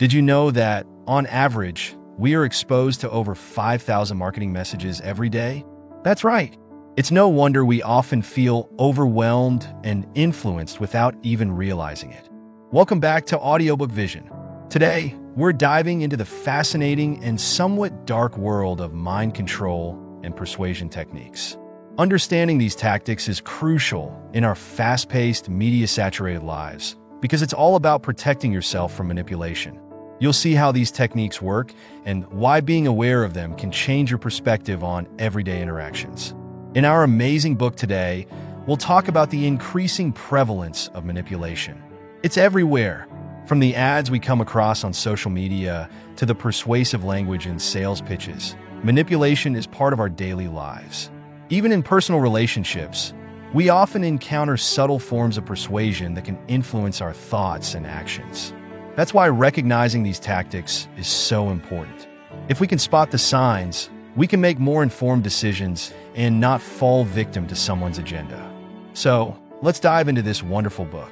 Did you know that, on average, we are exposed to over 5,000 marketing messages every day? That's right. It's no wonder we often feel overwhelmed and influenced without even realizing it. Welcome back to Audiobook Vision. Today, we're diving into the fascinating and somewhat dark world of mind control and persuasion techniques. Understanding these tactics is crucial in our fast paced, media saturated lives because it's all about protecting yourself from manipulation. You'll see how these techniques work and why being aware of them can change your perspective on everyday interactions. In our amazing book today, we'll talk about the increasing prevalence of manipulation. It's everywhere, from the ads we come across on social media to the persuasive language in sales pitches. Manipulation is part of our daily lives. Even in personal relationships, we often encounter subtle forms of persuasion that can influence our thoughts and actions. That's why recognizing these tactics is so important. If we can spot the signs, we can make more informed decisions and not fall victim to someone's agenda. So, let's dive into this wonderful book.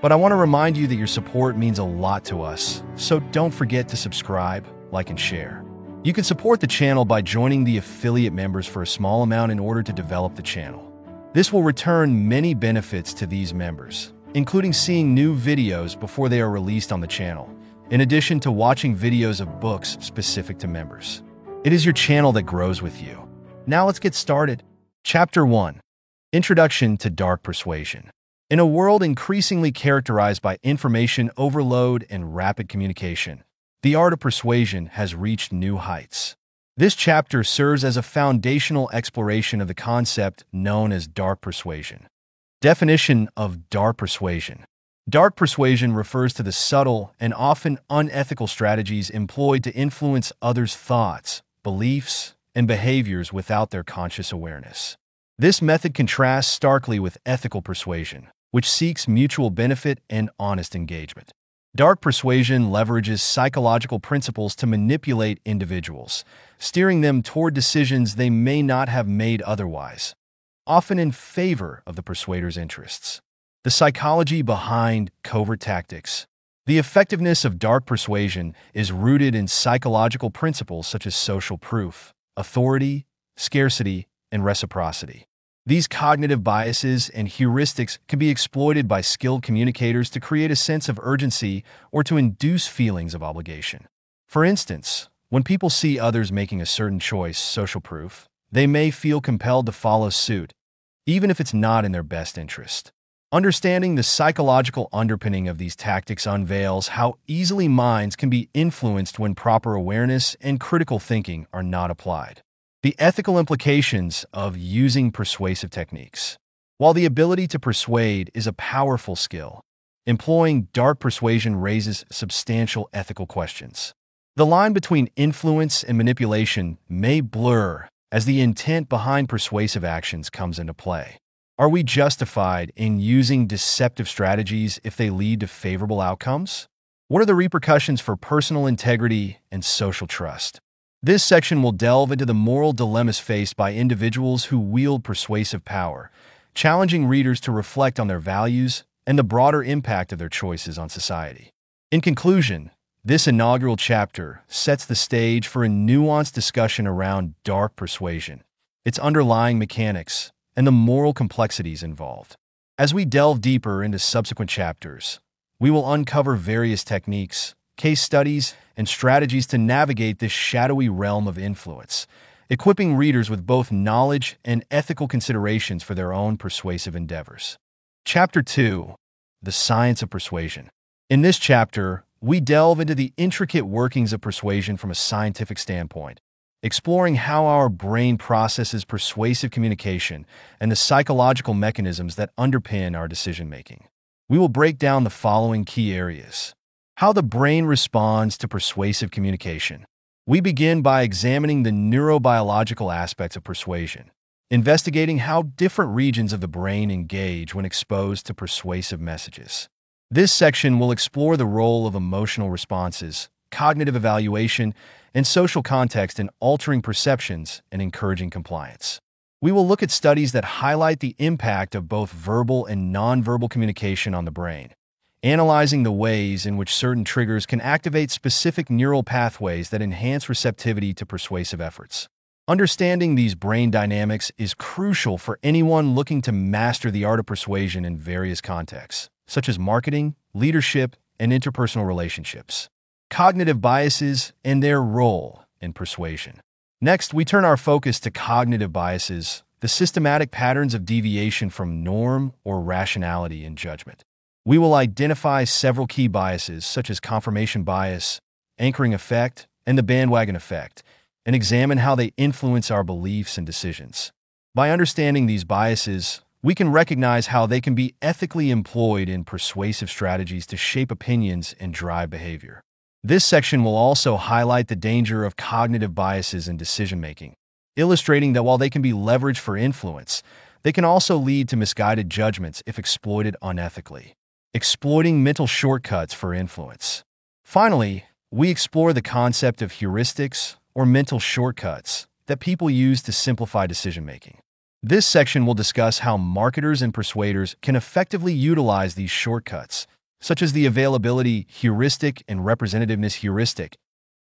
But I want to remind you that your support means a lot to us, so don't forget to subscribe, like, and share. You can support the channel by joining the affiliate members for a small amount in order to develop the channel. This will return many benefits to these members, including seeing new videos before they are released on the channel, in addition to watching videos of books specific to members. It is your channel that grows with you. Now let's get started. Chapter 1 Introduction to Dark Persuasion. In a world increasingly characterized by information overload and rapid communication, the art of persuasion has reached new heights. This chapter serves as a foundational exploration of the concept known as dark persuasion. Definition of dark persuasion Dark persuasion refers to the subtle and often unethical strategies employed to influence others' thoughts, beliefs, and behaviors without their conscious awareness. This method contrasts starkly with ethical persuasion, which seeks mutual benefit and honest engagement. Dark persuasion leverages psychological principles to manipulate individuals, steering them toward decisions they may not have made otherwise, often in favor of the persuader's interests. The psychology behind covert tactics the effectiveness of dark persuasion is rooted in psychological principles such as social proof, authority, scarcity, and reciprocity. These cognitive biases and heuristics can be exploited by skilled communicators to create a sense of urgency or to induce feelings of obligation. For instance, when people see others making a certain choice, social proof, they may feel compelled to follow suit, even if it's not in their best interest. Understanding the psychological underpinning of these tactics unveils how easily minds can be influenced when proper awareness and critical thinking are not applied. The ethical implications of using persuasive techniques. While the ability to persuade is a powerful skill, employing dark persuasion raises substantial ethical questions. The line between influence and manipulation may blur as the intent behind persuasive actions comes into play. Are we justified in using deceptive strategies if they lead to favorable outcomes? What are the repercussions for personal integrity and social trust? This section will delve into the moral dilemmas faced by individuals who wield persuasive power, challenging readers to reflect on their values and the broader impact of their choices on society. In conclusion, this inaugural chapter sets the stage for a nuanced discussion around dark persuasion, its underlying mechanics, and the moral complexities involved. As we delve deeper into subsequent chapters, we will uncover various techniques, case studies, and strategies to navigate this shadowy realm of influence, equipping readers with both knowledge and ethical considerations for their own persuasive endeavors. Chapter 2 The Science of Persuasion. In this chapter, we delve into the intricate workings of persuasion from a scientific standpoint, exploring how our brain processes persuasive communication and the psychological mechanisms that underpin our decision making. We will break down the following key areas how the brain responds to persuasive communication. We begin by examining the neurobiological aspects of persuasion, investigating how different regions of the brain engage when exposed to persuasive messages. This section will explore the role of emotional responses, cognitive evaluation, and social context in altering perceptions and encouraging compliance. We will look at studies that highlight the impact of both verbal and nonverbal communication on the brain, analyzing the ways in which certain triggers can activate specific neural pathways that enhance receptivity to persuasive efforts. Understanding these brain dynamics is crucial for anyone looking to master the art of persuasion in various contexts, such as marketing, leadership, and interpersonal relationships. Cognitive biases and their role in persuasion. Next, we turn our focus to cognitive biases, the systematic patterns of deviation from norm or rationality in judgment. We will identify several key biases, such as confirmation bias, anchoring effect, and the bandwagon effect, and examine how they influence our beliefs and decisions. By understanding these biases, we can recognize how they can be ethically employed in persuasive strategies to shape opinions and drive behavior. This section will also highlight the danger of cognitive biases in decision making, illustrating that while they can be leveraged for influence, they can also lead to misguided judgments if exploited unethically exploiting mental shortcuts for influence. Finally, we explore the concept of heuristics or mental shortcuts that people use to simplify decision making. This section will discuss how marketers and persuaders can effectively utilize these shortcuts, such as the availability heuristic and representativeness heuristic,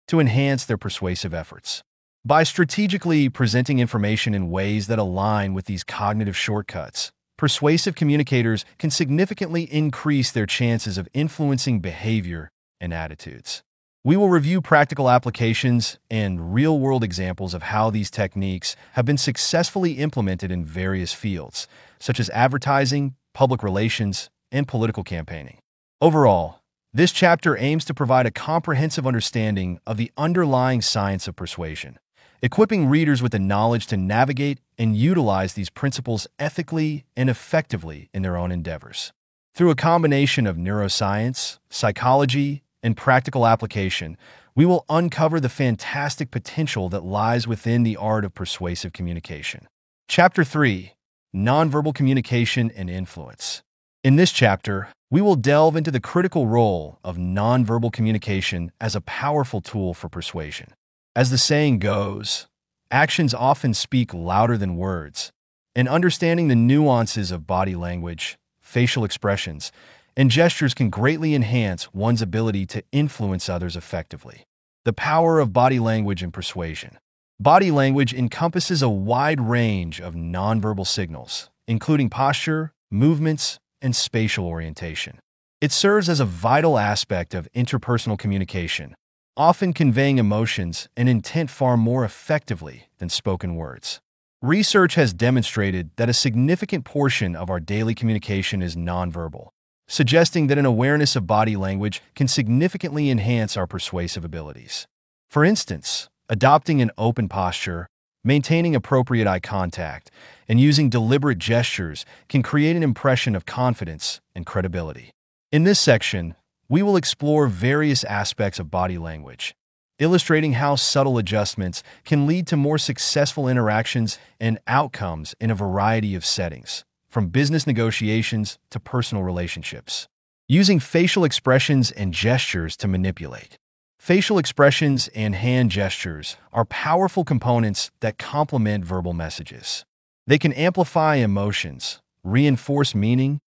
to enhance their persuasive efforts. By strategically presenting information in ways that align with these cognitive shortcuts, persuasive communicators can significantly increase their chances of influencing behavior and attitudes. We will review practical applications and real world examples of how these techniques have been successfully implemented in various fields, such as advertising, public relations, and political campaigning. Overall, this chapter aims to provide a comprehensive understanding of the underlying science of persuasion, equipping readers with the knowledge to navigate and utilize these principles ethically and effectively in their own endeavors. Through a combination of neuroscience, psychology, and practical application, we will uncover the fantastic potential that lies within the art of persuasive communication. Chapter 3 Nonverbal Communication and Influence. In this chapter, we will delve into the critical role of nonverbal communication as a powerful tool for persuasion. As the saying goes, actions often speak louder than words, and understanding the nuances of body language, facial expressions, and gestures can greatly enhance one's ability to influence others effectively. The power of body language and persuasion. Body language encompasses a wide range of nonverbal signals, including posture, movements, and spatial orientation. It serves as a vital aspect of interpersonal communication, often conveying emotions and intent far more effectively than spoken words. Research has demonstrated that a significant portion of our daily communication is nonverbal, suggesting that an awareness of body language can significantly enhance our persuasive abilities. For instance, adopting an open posture, maintaining appropriate eye contact, and using deliberate gestures can create an impression of confidence and credibility. In this section, we will explore various aspects of body language, illustrating how subtle adjustments can lead to more successful interactions and outcomes in a variety of settings, from business negotiations to personal relationships. Using facial expressions and gestures to manipulate. Facial expressions and hand gestures are powerful components that complement verbal messages. They can amplify emotions, reinforce meaning,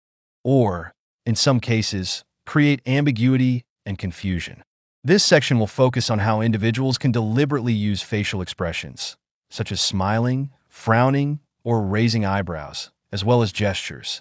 or, in some cases, create ambiguity and confusion. This section will focus on how individuals can deliberately use facial expressions, such as smiling, frowning, or raising eyebrows, as well as gestures,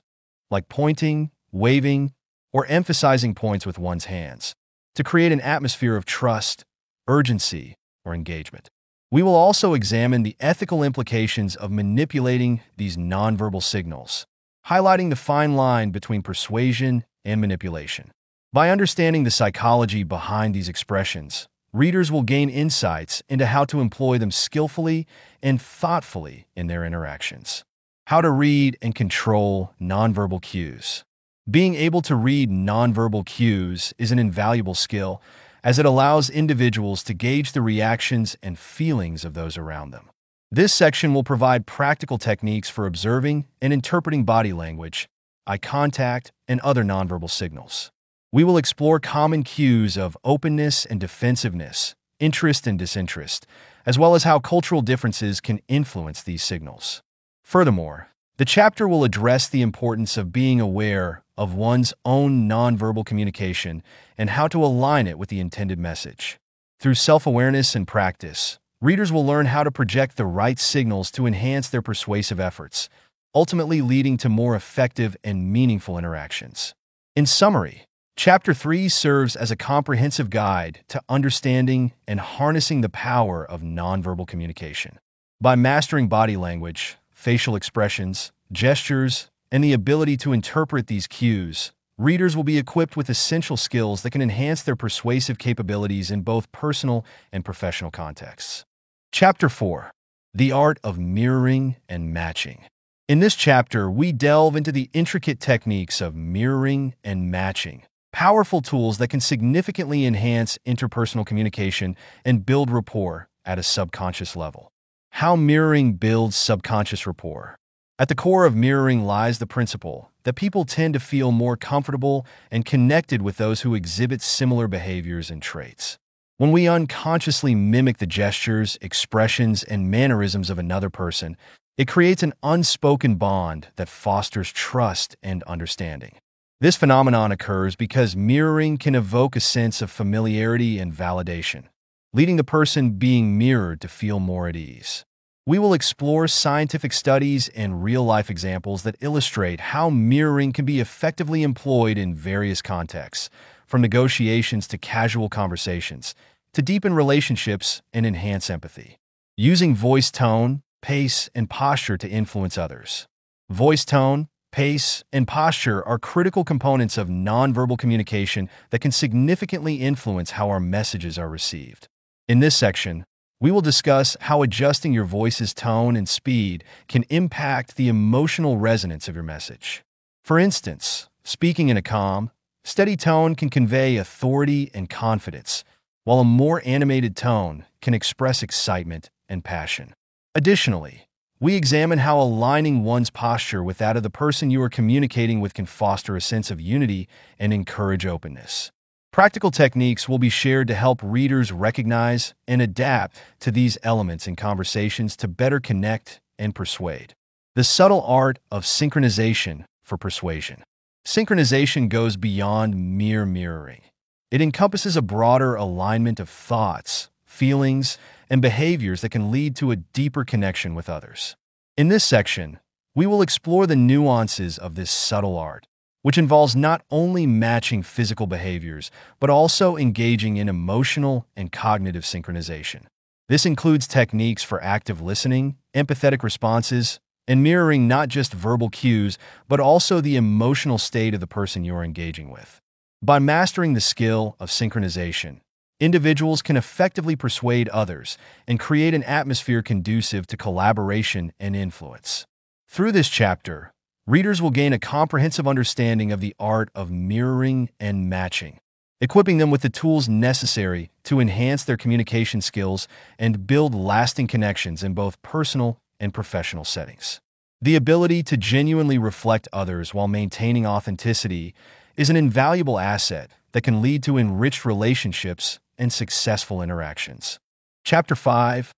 like pointing, waving, or emphasizing points with one's hands, to create an atmosphere of trust, urgency, or engagement. We will also examine the ethical implications of manipulating these nonverbal signals, highlighting the fine line between persuasion and manipulation. By understanding the psychology behind these expressions, readers will gain insights into how to employ them skillfully and thoughtfully in their interactions. How to read and control nonverbal cues. Being able to read nonverbal cues is an invaluable skill as it allows individuals to gauge the reactions and feelings of those around them. This section will provide practical techniques for observing and interpreting body language eye contact, and other nonverbal signals. We will explore common cues of openness and defensiveness, interest and disinterest, as well as how cultural differences can influence these signals. Furthermore, The chapter will address the importance of being aware of one's own nonverbal communication and how to align it with the intended message. Through self awareness and practice, readers will learn how to project the right signals to enhance their persuasive efforts, ultimately leading to more effective and meaningful interactions. In summary, Chapter 3 serves as a comprehensive guide to understanding and harnessing the power of nonverbal communication. By mastering body language, facial expressions, gestures, and the ability to interpret these cues, readers will be equipped with essential skills that can enhance their persuasive capabilities in both personal and professional contexts. Chapter 4 The Art of Mirroring and Matching. In this chapter, we delve into the intricate techniques of mirroring and matching, powerful tools that can significantly enhance interpersonal communication and build rapport at a subconscious level. How mirroring builds subconscious rapport. At the core of mirroring lies the principle that people tend to feel more comfortable and connected with those who exhibit similar behaviors and traits. When we unconsciously mimic the gestures, expressions, and mannerisms of another person, it creates an unspoken bond that fosters trust and understanding. This phenomenon occurs because mirroring can evoke a sense of familiarity and validation, leading the person being mirrored to feel more at ease. We will explore scientific studies and real life examples that illustrate how mirroring can be effectively employed in various contexts, from negotiations to casual conversations, to deepen relationships and enhance empathy. Using voice tone, pace, and posture to influence others. Voice tone, pace, and posture are critical components of nonverbal communication that can significantly influence how our messages are received. In this section, we will discuss how adjusting your voice's tone and speed can impact the emotional resonance of your message. For instance, speaking in a calm, steady tone can convey authority and confidence, while a more animated tone can express excitement and passion. Additionally, we examine how aligning one's posture with that of the person you are communicating with can foster a sense of unity and encourage openness. Practical techniques will be shared to help readers recognize and adapt to these elements in conversations to better connect and persuade. The subtle art of synchronization for persuasion. Synchronization goes beyond mere mirroring. It encompasses a broader alignment of thoughts, feelings, and behaviors that can lead to a deeper connection with others. In this section, we will explore the nuances of this subtle art, which involves not only matching physical behaviors, but also engaging in emotional and cognitive synchronization. This includes techniques for active listening, empathetic responses, and mirroring not just verbal cues, but also the emotional state of the person you are engaging with. By mastering the skill of synchronization, individuals can effectively persuade others and create an atmosphere conducive to collaboration and influence. Through this chapter, readers will gain a comprehensive understanding of the art of mirroring and matching, equipping them with the tools necessary to enhance their communication skills and build lasting connections in both personal and professional settings. The ability to genuinely reflect others while maintaining authenticity is an invaluable asset that can lead to enriched relationships and successful interactions. Chapter 5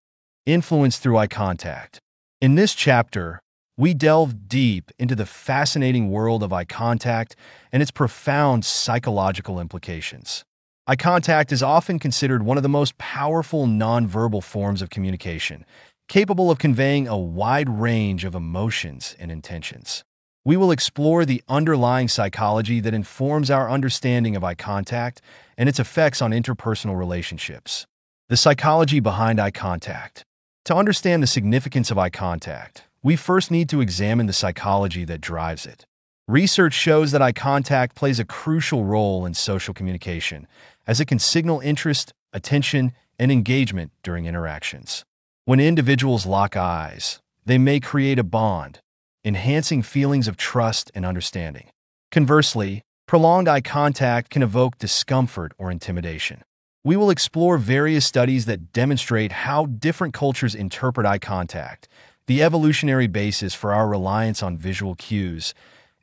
Influence through Eye Contact. In this chapter, we delve deep into the fascinating world of eye contact and its profound psychological implications. Eye contact is often considered one of the most powerful nonverbal forms of communication, capable of conveying a wide range of emotions and intentions. We will explore the underlying psychology that informs our understanding of eye contact and its effects on interpersonal relationships. The psychology behind eye contact. To understand the significance of eye contact, we first need to examine the psychology that drives it. Research shows that eye contact plays a crucial role in social communication, as it can signal interest, attention, and engagement during interactions. When individuals lock eyes, they may create a bond, enhancing feelings of trust and understanding. Conversely, prolonged eye contact can evoke discomfort or intimidation. We will explore various studies that demonstrate how different cultures interpret eye contact, the evolutionary basis for our reliance on visual cues,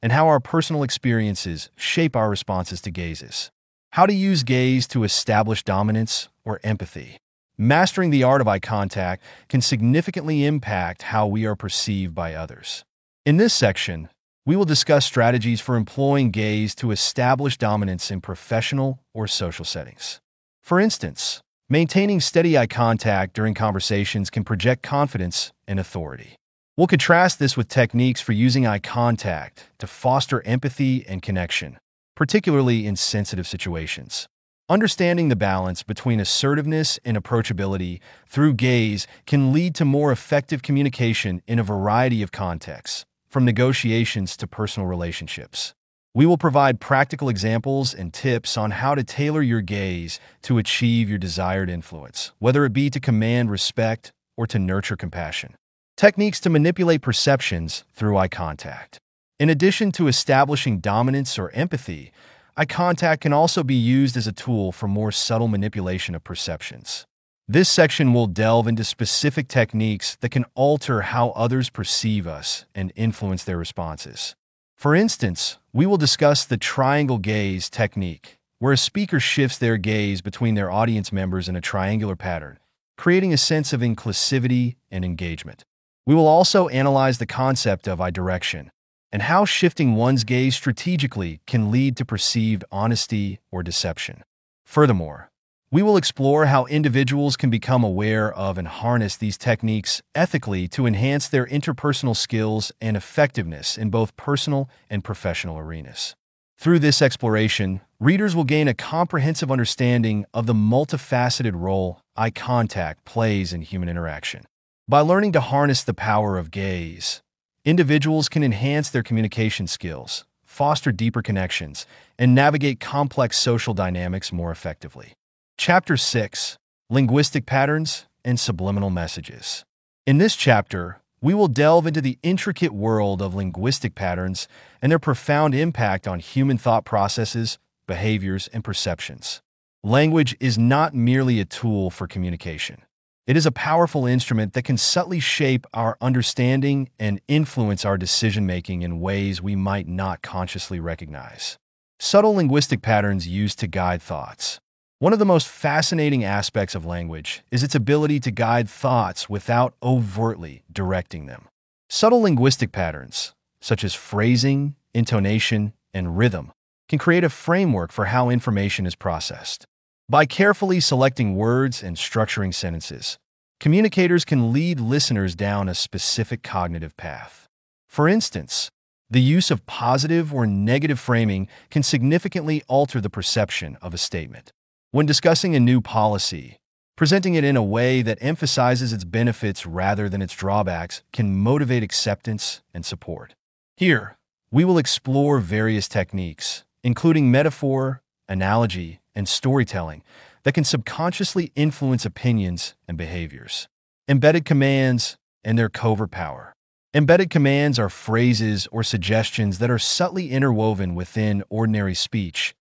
and how our personal experiences shape our responses to gazes. How to use gaze to establish dominance or empathy. Mastering the art of eye contact can significantly impact how we are perceived by others. In this section, we will discuss strategies for employing gaze to establish dominance in professional or social settings. For instance, maintaining steady eye contact during conversations can project confidence and authority. We'll contrast this with techniques for using eye contact to foster empathy and connection, particularly in sensitive situations. Understanding the balance between assertiveness and approachability through gaze can lead to more effective communication in a variety of contexts, from negotiations to personal relationships. We will provide practical examples and tips on how to tailor your gaze to achieve your desired influence, whether it be to command respect or to nurture compassion. Techniques to manipulate perceptions through eye contact. In addition to establishing dominance or empathy, Eye contact can also be used as a tool for more subtle manipulation of perceptions. This section will delve into specific techniques that can alter how others perceive us and influence their responses. For instance, we will discuss the triangle gaze technique, where a speaker shifts their gaze between their audience members in a triangular pattern, creating a sense of inclusivity and engagement. We will also analyze the concept of eye direction, and how shifting one's gaze strategically can lead to perceived honesty or deception. Furthermore, we will explore how individuals can become aware of and harness these techniques ethically to enhance their interpersonal skills and effectiveness in both personal and professional arenas. Through this exploration, readers will gain a comprehensive understanding of the multifaceted role eye contact plays in human interaction. By learning to harness the power of gaze, Individuals can enhance their communication skills, foster deeper connections, and navigate complex social dynamics more effectively. Chapter 6 Linguistic Patterns and Subliminal Messages. In this chapter, we will delve into the intricate world of linguistic patterns and their profound impact on human thought processes, behaviors, and perceptions. Language is not merely a tool for communication. It is a powerful instrument that can subtly shape our understanding and influence our decision making in ways we might not consciously recognize. Subtle linguistic patterns used to guide thoughts. One of the most fascinating aspects of language is its ability to guide thoughts without overtly directing them. Subtle linguistic patterns, such as phrasing, intonation, and rhythm, can create a framework for how information is processed. By carefully selecting words and structuring sentences, communicators can lead listeners down a specific cognitive path. For instance, the use of positive or negative framing can significantly alter the perception of a statement. When discussing a new policy, presenting it in a way that emphasizes its benefits rather than its drawbacks can motivate acceptance and support. Here, we will explore various techniques, including metaphor, analogy, and storytelling that can subconsciously influence opinions and behaviors. Embedded commands and their covert power. Embedded commands are phrases or suggestions that are subtly interwoven within ordinary speech,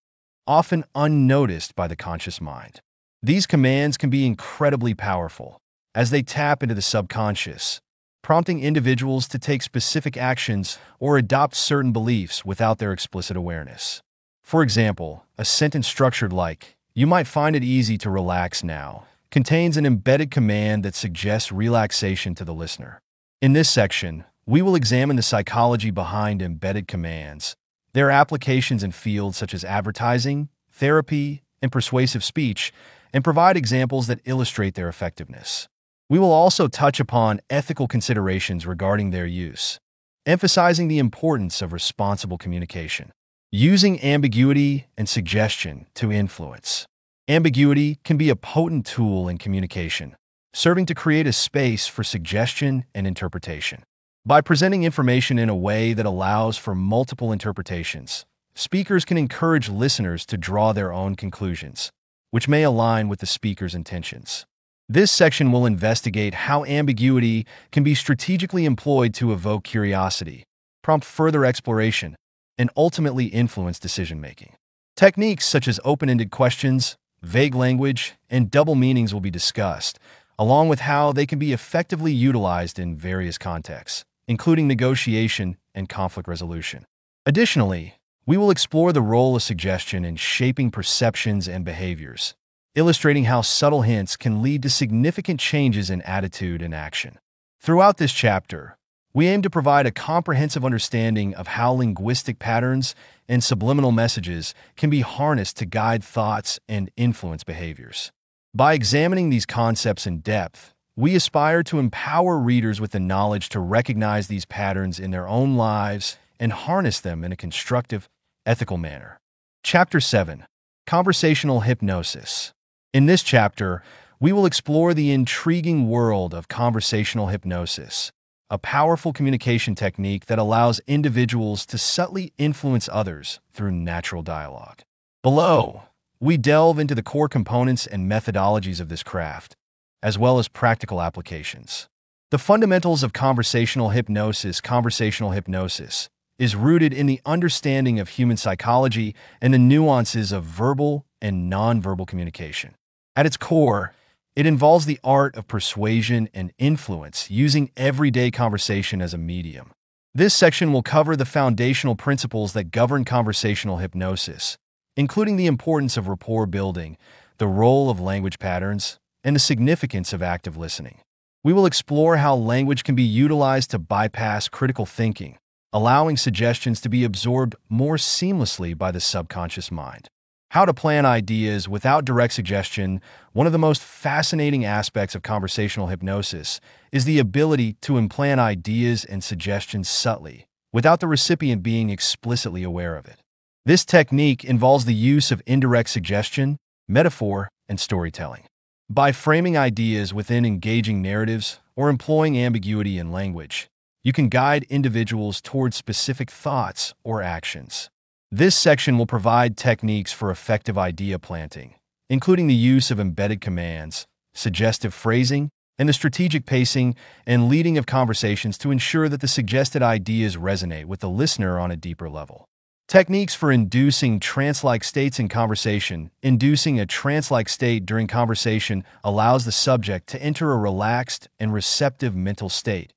often unnoticed by the conscious mind. These commands can be incredibly powerful as they tap into the subconscious, prompting individuals to take specific actions or adopt certain beliefs without their explicit awareness. For example, a sentence structured like, you might find it easy to relax now, contains an embedded command that suggests relaxation to the listener. In this section, we will examine the psychology behind embedded commands, their applications in fields such as advertising, therapy, and persuasive speech, and provide examples that illustrate their effectiveness. We will also touch upon ethical considerations regarding their use, emphasizing the importance of responsible communication. Using ambiguity and suggestion to influence. Ambiguity can be a potent tool in communication, serving to create a space for suggestion and interpretation. By presenting information in a way that allows for multiple interpretations, speakers can encourage listeners to draw their own conclusions, which may align with the speaker's intentions. This section will investigate how ambiguity can be strategically employed to evoke curiosity, prompt further exploration, and ultimately influence decision making. Techniques such as open ended questions, vague language, and double meanings will be discussed, along with how they can be effectively utilized in various contexts, including negotiation and conflict resolution. Additionally, we will explore the role of suggestion in shaping perceptions and behaviors, illustrating how subtle hints can lead to significant changes in attitude and action. Throughout this chapter, we aim to provide a comprehensive understanding of how linguistic patterns and subliminal messages can be harnessed to guide thoughts and influence behaviors. By examining these concepts in depth, we aspire to empower readers with the knowledge to recognize these patterns in their own lives and harness them in a constructive, ethical manner. Chapter 7 Conversational Hypnosis. In this chapter, we will explore the intriguing world of conversational hypnosis, a powerful communication technique that allows individuals to subtly influence others through natural dialogue. Below, we delve into the core components and methodologies of this craft, as well as practical applications. The fundamentals of conversational hypnosis, conversational hypnosis, is rooted in the understanding of human psychology and the nuances of verbal and nonverbal communication. At its core, it involves the art of persuasion and influence using everyday conversation as a medium. This section will cover the foundational principles that govern conversational hypnosis, including the importance of rapport building, the role of language patterns, and the significance of active listening. We will explore how language can be utilized to bypass critical thinking, allowing suggestions to be absorbed more seamlessly by the subconscious mind. How to plan ideas without direct suggestion. One of the most fascinating aspects of conversational hypnosis is the ability to implant ideas and suggestions subtly, without the recipient being explicitly aware of it. This technique involves the use of indirect suggestion, metaphor, and storytelling. By framing ideas within engaging narratives or employing ambiguity in language, you can guide individuals towards specific thoughts or actions. This section will provide techniques for effective idea planting, including the use of embedded commands, suggestive phrasing, and the strategic pacing and leading of conversations to ensure that the suggested ideas resonate with the listener on a deeper level. Techniques for inducing trance-like states in conversation. Inducing a trance-like state during conversation allows the subject to enter a relaxed and receptive mental state,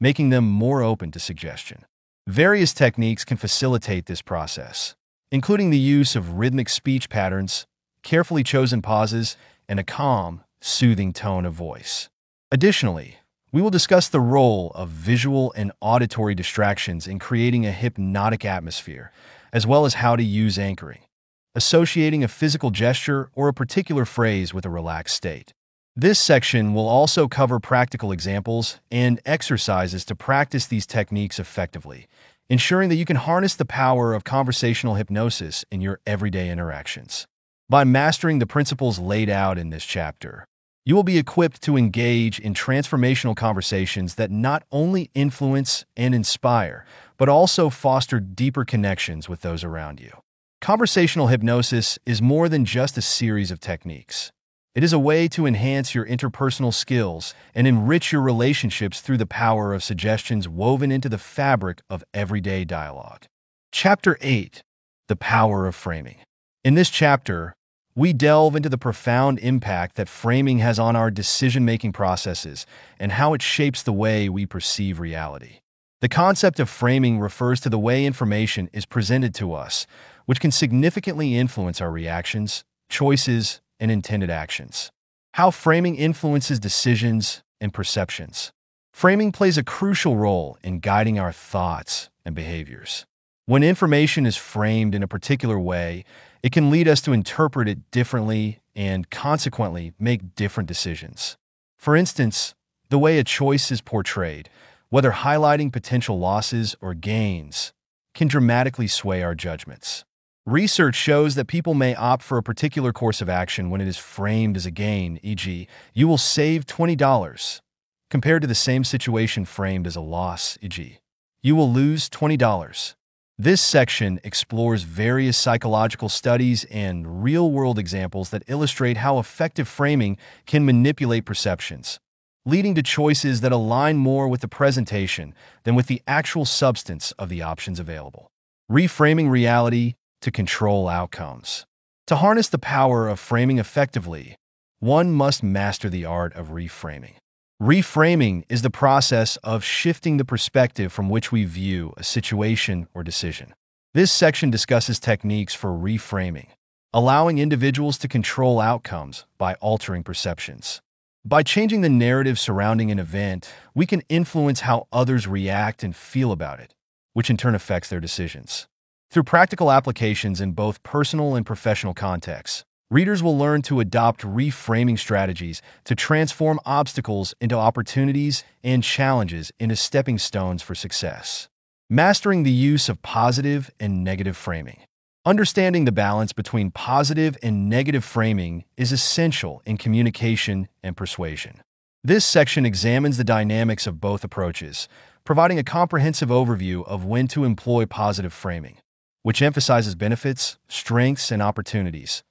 making them more open to suggestion. Various techniques can facilitate this process, including the use of rhythmic speech patterns, carefully chosen pauses, and a calm, soothing tone of voice. Additionally, we will discuss the role of visual and auditory distractions in creating a hypnotic atmosphere, as well as how to use anchoring, associating a physical gesture or a particular phrase with a relaxed state. This section will also cover practical examples and exercises to practice these techniques effectively, ensuring that you can harness the power of conversational hypnosis in your everyday interactions. By mastering the principles laid out in this chapter, you will be equipped to engage in transformational conversations that not only influence and inspire, but also foster deeper connections with those around you. Conversational hypnosis is more than just a series of techniques. It is a way to enhance your interpersonal skills and enrich your relationships through the power of suggestions woven into the fabric of everyday dialogue. Chapter 8 The Power of Framing. In this chapter, we delve into the profound impact that framing has on our decision making processes and how it shapes the way we perceive reality. The concept of framing refers to the way information is presented to us, which can significantly influence our reactions, choices, and intended actions. How framing influences decisions and perceptions. Framing plays a crucial role in guiding our thoughts and behaviors. When information is framed in a particular way, it can lead us to interpret it differently and consequently make different decisions. For instance, the way a choice is portrayed, whether highlighting potential losses or gains, can dramatically sway our judgments. Research shows that people may opt for a particular course of action when it is framed as a gain, e.g., you will save $20, compared to the same situation framed as a loss, e.g., you will lose $20. This section explores various psychological studies and real world examples that illustrate how effective framing can manipulate perceptions, leading to choices that align more with the presentation than with the actual substance of the options available. Reframing reality to control outcomes. To harness the power of framing effectively, one must master the art of reframing. Reframing is the process of shifting the perspective from which we view a situation or decision. This section discusses techniques for reframing, allowing individuals to control outcomes by altering perceptions. By changing the narrative surrounding an event, we can influence how others react and feel about it, which in turn affects their decisions. Through practical applications in both personal and professional contexts, readers will learn to adopt reframing strategies to transform obstacles into opportunities and challenges into stepping stones for success. Mastering the use of positive and negative framing. Understanding the balance between positive and negative framing is essential in communication and persuasion. This section examines the dynamics of both approaches, providing a comprehensive overview of when to employ positive framing, which emphasizes benefits, strengths, and opportunities,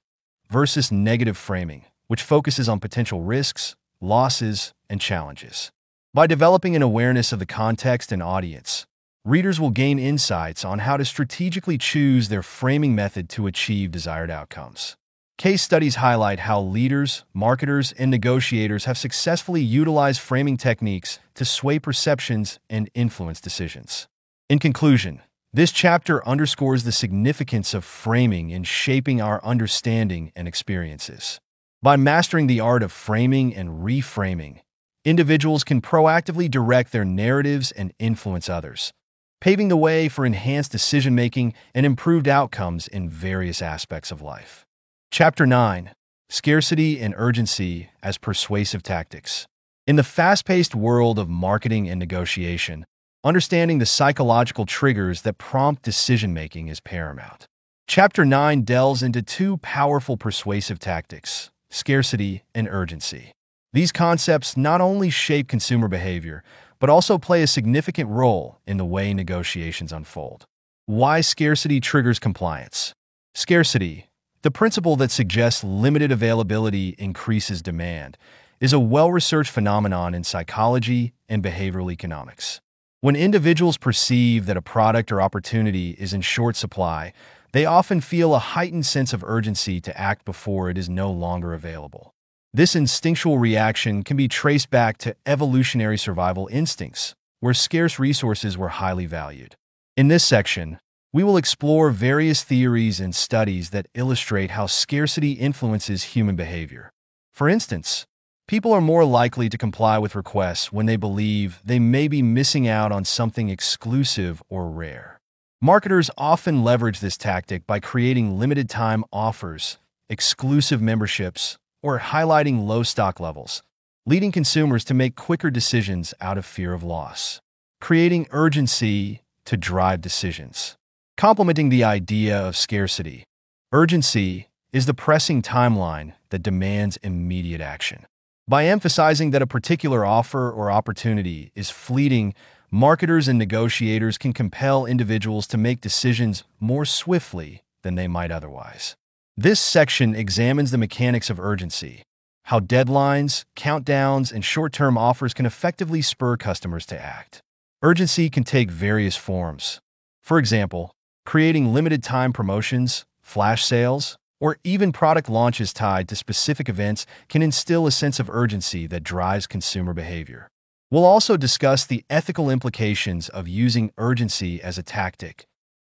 versus negative framing, which focuses on potential risks, losses, and challenges. By developing an awareness of the context and audience, readers will gain insights on how to strategically choose their framing method to achieve desired outcomes. Case studies highlight how leaders, marketers, and negotiators have successfully utilized framing techniques to sway perceptions and influence decisions. In conclusion, this chapter underscores the significance of framing in shaping our understanding and experiences. By mastering the art of framing and reframing, individuals can proactively direct their narratives and influence others, paving the way for enhanced decision making and improved outcomes in various aspects of life. Chapter 9 Scarcity and Urgency as Persuasive Tactics. In the fast paced world of marketing and negotiation, understanding the psychological triggers that prompt decision making is paramount. Chapter 9 delves into two powerful persuasive tactics scarcity and urgency. These concepts not only shape consumer behavior, but also play a significant role in the way negotiations unfold. Why scarcity triggers compliance? Scarcity, the principle that suggests limited availability increases demand, is a well researched phenomenon in psychology and behavioral economics. When individuals perceive that a product or opportunity is in short supply, they often feel a heightened sense of urgency to act before it is no longer available. This instinctual reaction can be traced back to evolutionary survival instincts, where scarce resources were highly valued. In this section, we will explore various theories and studies that illustrate how scarcity influences human behavior. For instance, people are more likely to comply with requests when they believe they may be missing out on something exclusive or rare. Marketers often leverage this tactic by creating limited time offers, exclusive memberships, or highlighting low stock levels, leading consumers to make quicker decisions out of fear of loss, creating urgency to drive decisions. Complementing the idea of scarcity, urgency is the pressing timeline that demands immediate action. By emphasizing that a particular offer or opportunity is fleeting, marketers and negotiators can compel individuals to make decisions more swiftly than they might otherwise. This section examines the mechanics of urgency, how deadlines, countdowns, and short term offers can effectively spur customers to act. Urgency can take various forms. For example, creating limited time promotions, flash sales, or even product launches tied to specific events can instill a sense of urgency that drives consumer behavior. We'll also discuss the ethical implications of using urgency as a tactic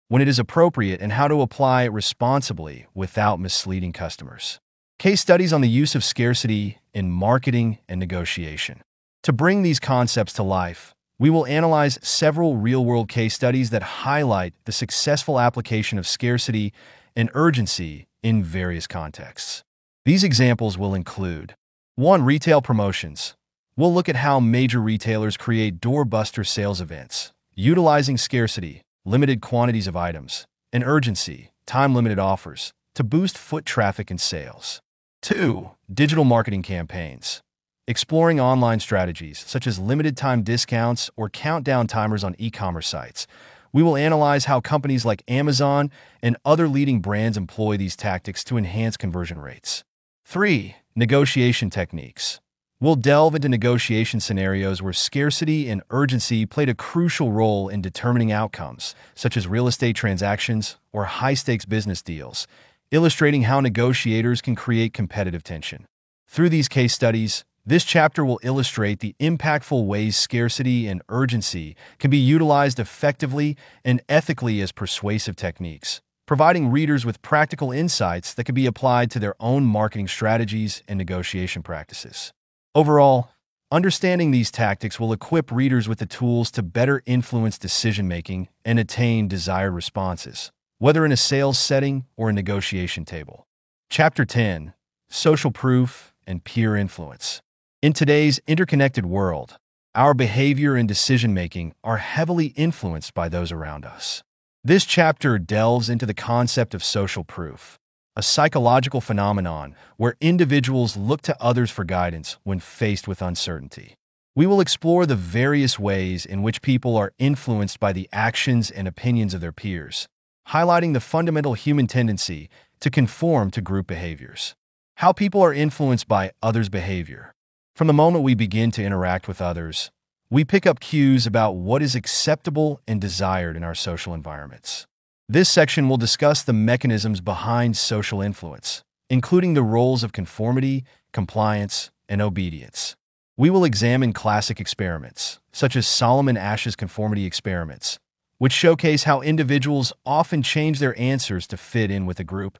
when it is appropriate and how to apply it responsibly without misleading customers. Case studies on the use of scarcity in marketing and negotiation. To bring these concepts to life, we will analyze several real world case studies that highlight the successful application of scarcity and urgency in various contexts. These examples will include 1. Retail promotions. We'll look at how major retailers create doorbuster sales events, utilizing scarcity limited quantities of items, and urgency, time limited offers, to boost foot traffic and sales. 2. Digital marketing campaigns. Exploring online strategies such as limited time discounts or countdown timers on e commerce sites. We will analyze how companies like Amazon and other leading brands employ these tactics to enhance conversion rates. 3. Negotiation techniques. We'll delve into negotiation scenarios where scarcity and urgency played a crucial role in determining outcomes, such as real estate transactions or high stakes business deals, illustrating how negotiators can create competitive tension. Through these case studies, this chapter will illustrate the impactful ways scarcity and urgency can be utilized effectively and ethically as persuasive techniques, providing readers with practical insights that can be applied to their own marketing strategies and negotiation practices. Overall, understanding these tactics will equip readers with the tools to better influence decision making and attain desired responses, whether in a sales setting or a negotiation table. Chapter 10 Social Proof and Peer Influence. In today's interconnected world, our behavior and decision making are heavily influenced by those around us. This chapter delves into the concept of social proof, a psychological phenomenon where individuals look to others for guidance when faced with uncertainty. We will explore the various ways in which people are influenced by the actions and opinions of their peers, highlighting the fundamental human tendency to conform to group behaviors. How people are influenced by others' behavior. From the moment we begin to interact with others, we pick up cues about what is acceptable and desired in our social environments. This section will discuss the mechanisms behind social influence, including the roles of conformity, compliance, and obedience. We will examine classic experiments, such as Solomon Asch's conformity experiments, which showcase how individuals often change their answers to fit in with a group,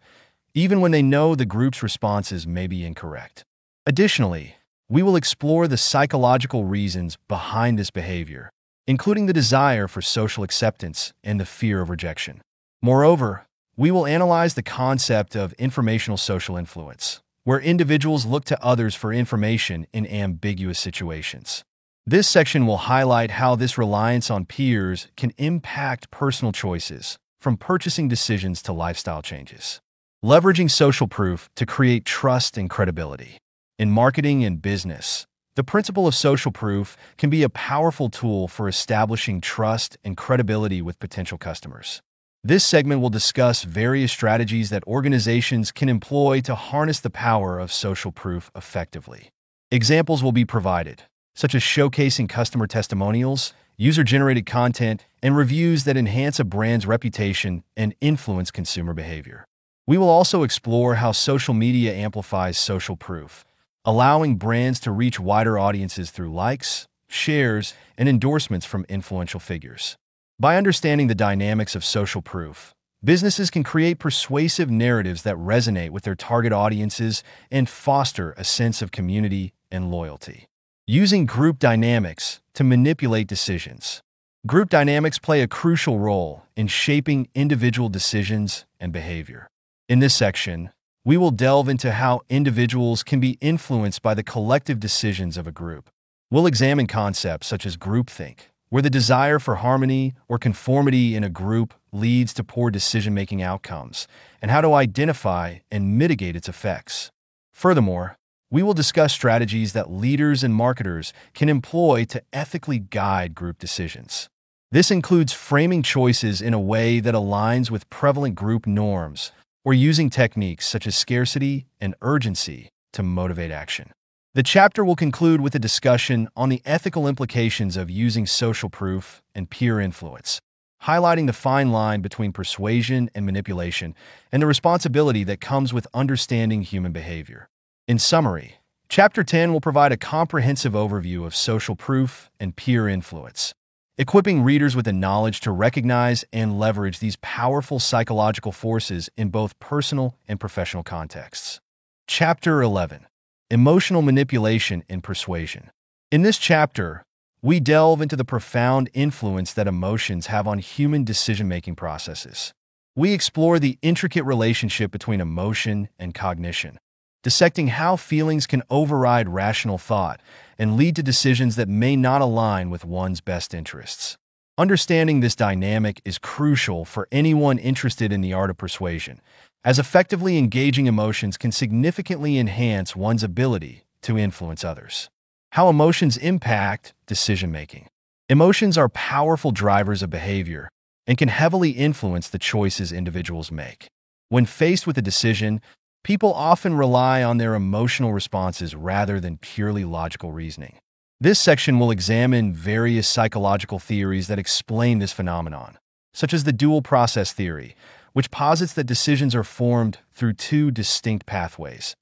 even when they know the group's responses may be incorrect. Additionally, we will explore the psychological reasons behind this behavior, including the desire for social acceptance and the fear of rejection. Moreover, we will analyze the concept of informational social influence, where individuals look to others for information in ambiguous situations. This section will highlight how this reliance on peers can impact personal choices, from purchasing decisions to lifestyle changes. Leveraging social proof to create trust and credibility. In marketing and business, the principle of social proof can be a powerful tool for establishing trust and credibility with potential customers. This segment will discuss various strategies that organizations can employ to harness the power of social proof effectively. Examples will be provided, such as showcasing customer testimonials, user generated content, and reviews that enhance a brand's reputation and influence consumer behavior. We will also explore how social media amplifies social proof allowing brands to reach wider audiences through likes, shares, and endorsements from influential figures. By understanding the dynamics of social proof, businesses can create persuasive narratives that resonate with their target audiences and foster a sense of community and loyalty. Using group dynamics to manipulate decisions. Group dynamics play a crucial role in shaping individual decisions and behavior. In this section, we will delve into how individuals can be influenced by the collective decisions of a group. We'll examine concepts such as groupthink, where the desire for harmony or conformity in a group leads to poor decision making outcomes, and how to identify and mitigate its effects. Furthermore, we will discuss strategies that leaders and marketers can employ to ethically guide group decisions. This includes framing choices in a way that aligns with prevalent group norms or using techniques such as scarcity and urgency to motivate action. The chapter will conclude with a discussion on the ethical implications of using social proof and peer influence, highlighting the fine line between persuasion and manipulation and the responsibility that comes with understanding human behavior. In summary, Chapter 10 will provide a comprehensive overview of social proof and peer influence, equipping readers with the knowledge to recognize and leverage these powerful psychological forces in both personal and professional contexts. Chapter 11 Emotional Manipulation and Persuasion. In this chapter, we delve into the profound influence that emotions have on human decision making processes. We explore the intricate relationship between emotion and cognition, dissecting how feelings can override rational thought and lead to decisions that may not align with one's best interests. Understanding this dynamic is crucial for anyone interested in the art of persuasion, as effectively engaging emotions can significantly enhance one's ability to influence others. How emotions impact decision making. Emotions are powerful drivers of behavior and can heavily influence the choices individuals make. When faced with a decision, People often rely on their emotional responses rather than purely logical reasoning. This section will examine various psychological theories that explain this phenomenon, such as the dual process theory, which posits that decisions are formed through two distinct pathways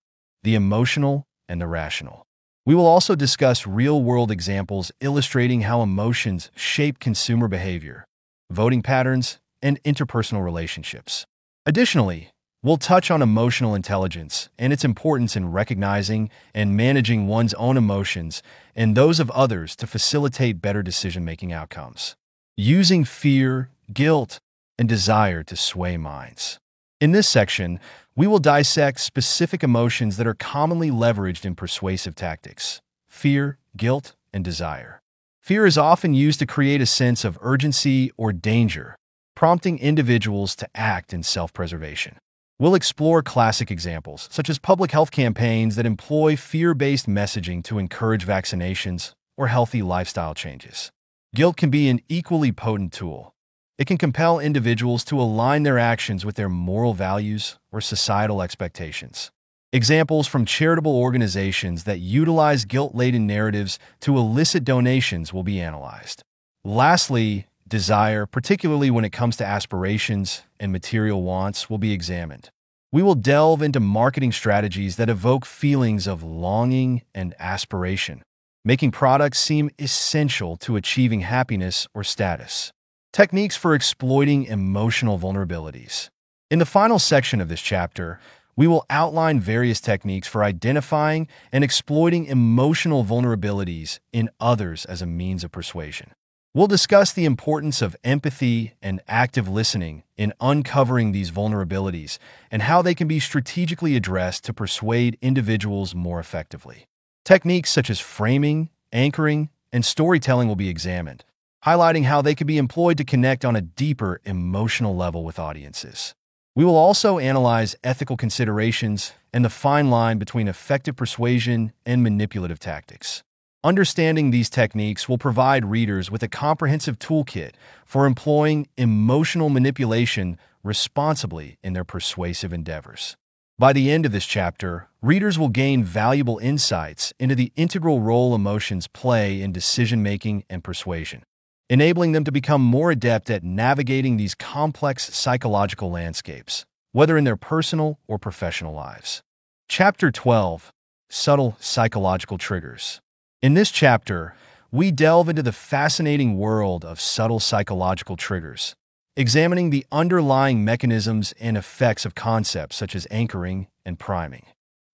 the emotional and the rational. We will also discuss real world examples illustrating how emotions shape consumer behavior, voting patterns, and interpersonal relationships. Additionally, We'll touch on emotional intelligence and its importance in recognizing and managing one's own emotions and those of others to facilitate better decision making outcomes. Using fear, guilt, and desire to sway minds. In this section, we will dissect specific emotions that are commonly leveraged in persuasive tactics fear, guilt, and desire. Fear is often used to create a sense of urgency or danger, prompting individuals to act in self preservation. We'll explore classic examples, such as public health campaigns that employ fear based messaging to encourage vaccinations or healthy lifestyle changes. Guilt can be an equally potent tool. It can compel individuals to align their actions with their moral values or societal expectations. Examples from charitable organizations that utilize guilt laden narratives to elicit donations will be analyzed. Lastly, desire, particularly when it comes to aspirations and material wants, will be examined. We will delve into marketing strategies that evoke feelings of longing and aspiration, making products seem essential to achieving happiness or status. Techniques for exploiting emotional vulnerabilities. In the final section of this chapter, we will outline various techniques for identifying and exploiting emotional vulnerabilities in others as a means of persuasion. We'll discuss the importance of empathy and active listening in uncovering these vulnerabilities and how they can be strategically addressed to persuade individuals more effectively. Techniques such as framing, anchoring, and storytelling will be examined, highlighting how they can be employed to connect on a deeper emotional level with audiences. We will also analyze ethical considerations and the fine line between effective persuasion and manipulative tactics. Understanding these techniques will provide readers with a comprehensive toolkit for employing emotional manipulation responsibly in their persuasive endeavors. By the end of this chapter, readers will gain valuable insights into the integral role emotions play in decision making and persuasion, enabling them to become more adept at navigating these complex psychological landscapes, whether in their personal or professional lives. Chapter 12 Subtle Psychological Triggers in this chapter, we delve into the fascinating world of subtle psychological triggers, examining the underlying mechanisms and effects of concepts such as anchoring and priming.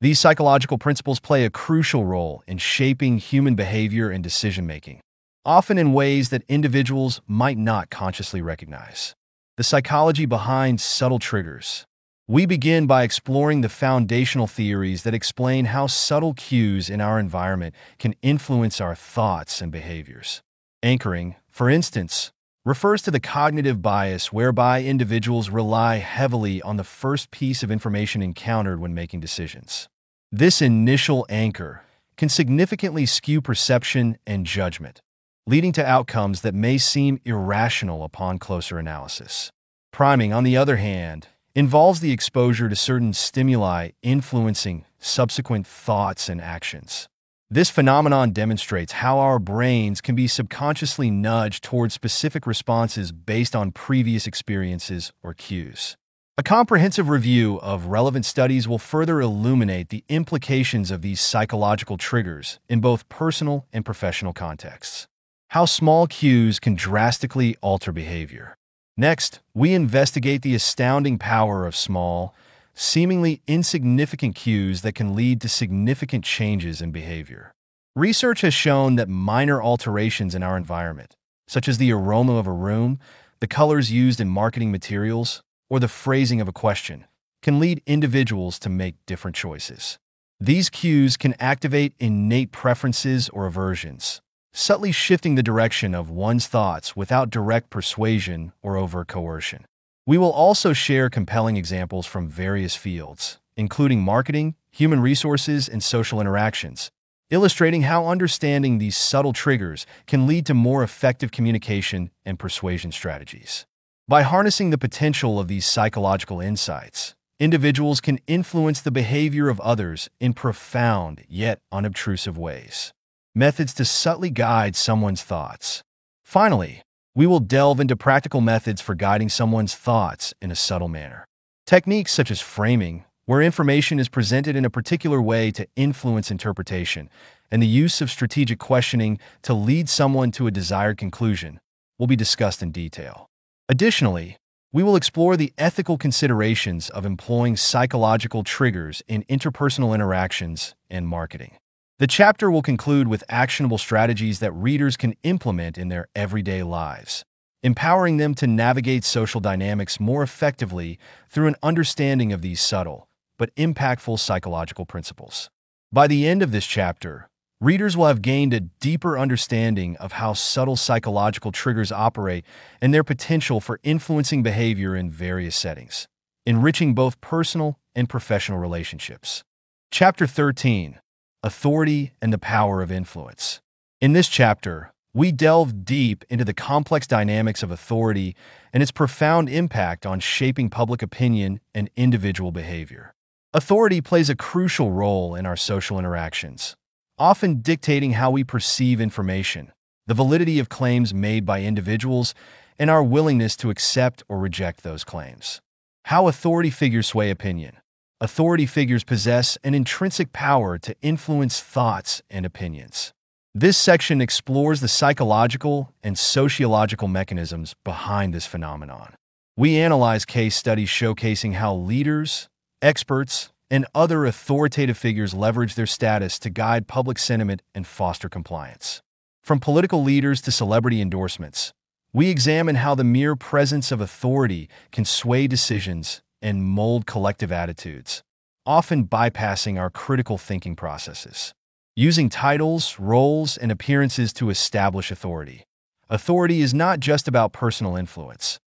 These psychological principles play a crucial role in shaping human behavior and decision making, often in ways that individuals might not consciously recognize. The psychology behind subtle triggers, we begin by exploring the foundational theories that explain how subtle cues in our environment can influence our thoughts and behaviors. Anchoring, for instance, refers to the cognitive bias whereby individuals rely heavily on the first piece of information encountered when making decisions. This initial anchor can significantly skew perception and judgment, leading to outcomes that may seem irrational upon closer analysis. Priming, on the other hand, involves the exposure to certain stimuli influencing subsequent thoughts and actions. This phenomenon demonstrates how our brains can be subconsciously nudged toward specific responses based on previous experiences or cues. A comprehensive review of relevant studies will further illuminate the implications of these psychological triggers in both personal and professional contexts. How small cues can drastically alter behavior. Next, we investigate the astounding power of small, seemingly insignificant cues that can lead to significant changes in behavior. Research has shown that minor alterations in our environment, such as the aroma of a room, the colors used in marketing materials, or the phrasing of a question, can lead individuals to make different choices. These cues can activate innate preferences or aversions, subtly shifting the direction of one's thoughts without direct persuasion or overt coercion. We will also share compelling examples from various fields, including marketing, human resources, and social interactions, illustrating how understanding these subtle triggers can lead to more effective communication and persuasion strategies. By harnessing the potential of these psychological insights, individuals can influence the behavior of others in profound yet unobtrusive ways methods to subtly guide someone's thoughts. Finally, we will delve into practical methods for guiding someone's thoughts in a subtle manner. Techniques such as framing, where information is presented in a particular way to influence interpretation, and the use of strategic questioning to lead someone to a desired conclusion, will be discussed in detail. Additionally, we will explore the ethical considerations of employing psychological triggers in interpersonal interactions and marketing. The chapter will conclude with actionable strategies that readers can implement in their everyday lives, empowering them to navigate social dynamics more effectively through an understanding of these subtle but impactful psychological principles. By the end of this chapter, readers will have gained a deeper understanding of how subtle psychological triggers operate and their potential for influencing behavior in various settings, enriching both personal and professional relationships. Chapter 13 Authority and the Power of Influence. In this chapter, we delve deep into the complex dynamics of authority and its profound impact on shaping public opinion and individual behavior. Authority plays a crucial role in our social interactions, often dictating how we perceive information, the validity of claims made by individuals, and our willingness to accept or reject those claims. How authority figures sway opinion. Authority figures possess an intrinsic power to influence thoughts and opinions. This section explores the psychological and sociological mechanisms behind this phenomenon. We analyze case studies showcasing how leaders, experts, and other authoritative figures leverage their status to guide public sentiment and foster compliance. From political leaders to celebrity endorsements, we examine how the mere presence of authority can sway decisions and mold collective attitudes, often bypassing our critical thinking processes. Using titles, roles, and appearances to establish authority. Authority is not just about personal influence.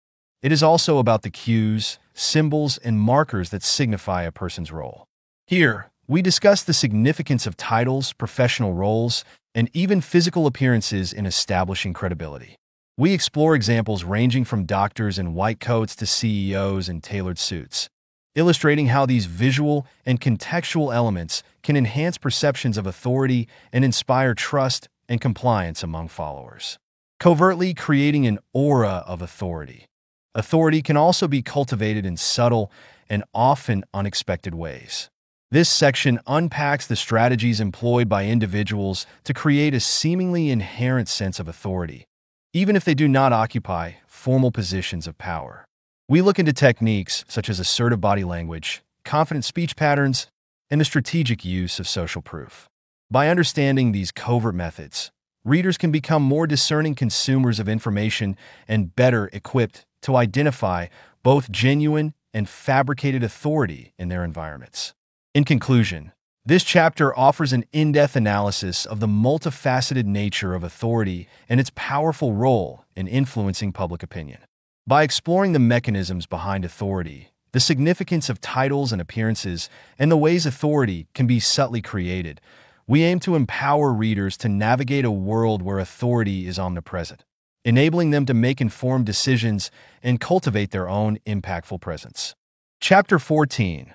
It is also about the cues, symbols, and markers that signify a person's role. Here, we discuss the significance of titles, professional roles, and even physical appearances in establishing credibility. We explore examples ranging from doctors in white coats to CEOs in tailored suits, illustrating how these visual and contextual elements can enhance perceptions of authority and inspire trust and compliance among followers. Covertly creating an aura of authority. Authority can also be cultivated in subtle and often unexpected ways. This section unpacks the strategies employed by individuals to create a seemingly inherent sense of authority, even if they do not occupy formal positions of power. We look into techniques such as assertive body language, confident speech patterns, and the strategic use of social proof. By understanding these covert methods, readers can become more discerning consumers of information and better equipped to identify both genuine and fabricated authority in their environments. In conclusion, this chapter offers an in depth analysis of the multifaceted nature of authority and its powerful role in influencing public opinion. By exploring the mechanisms behind authority, the significance of titles and appearances, and the ways authority can be subtly created, we aim to empower readers to navigate a world where authority is omnipresent, enabling them to make informed decisions and cultivate their own impactful presence. Chapter 14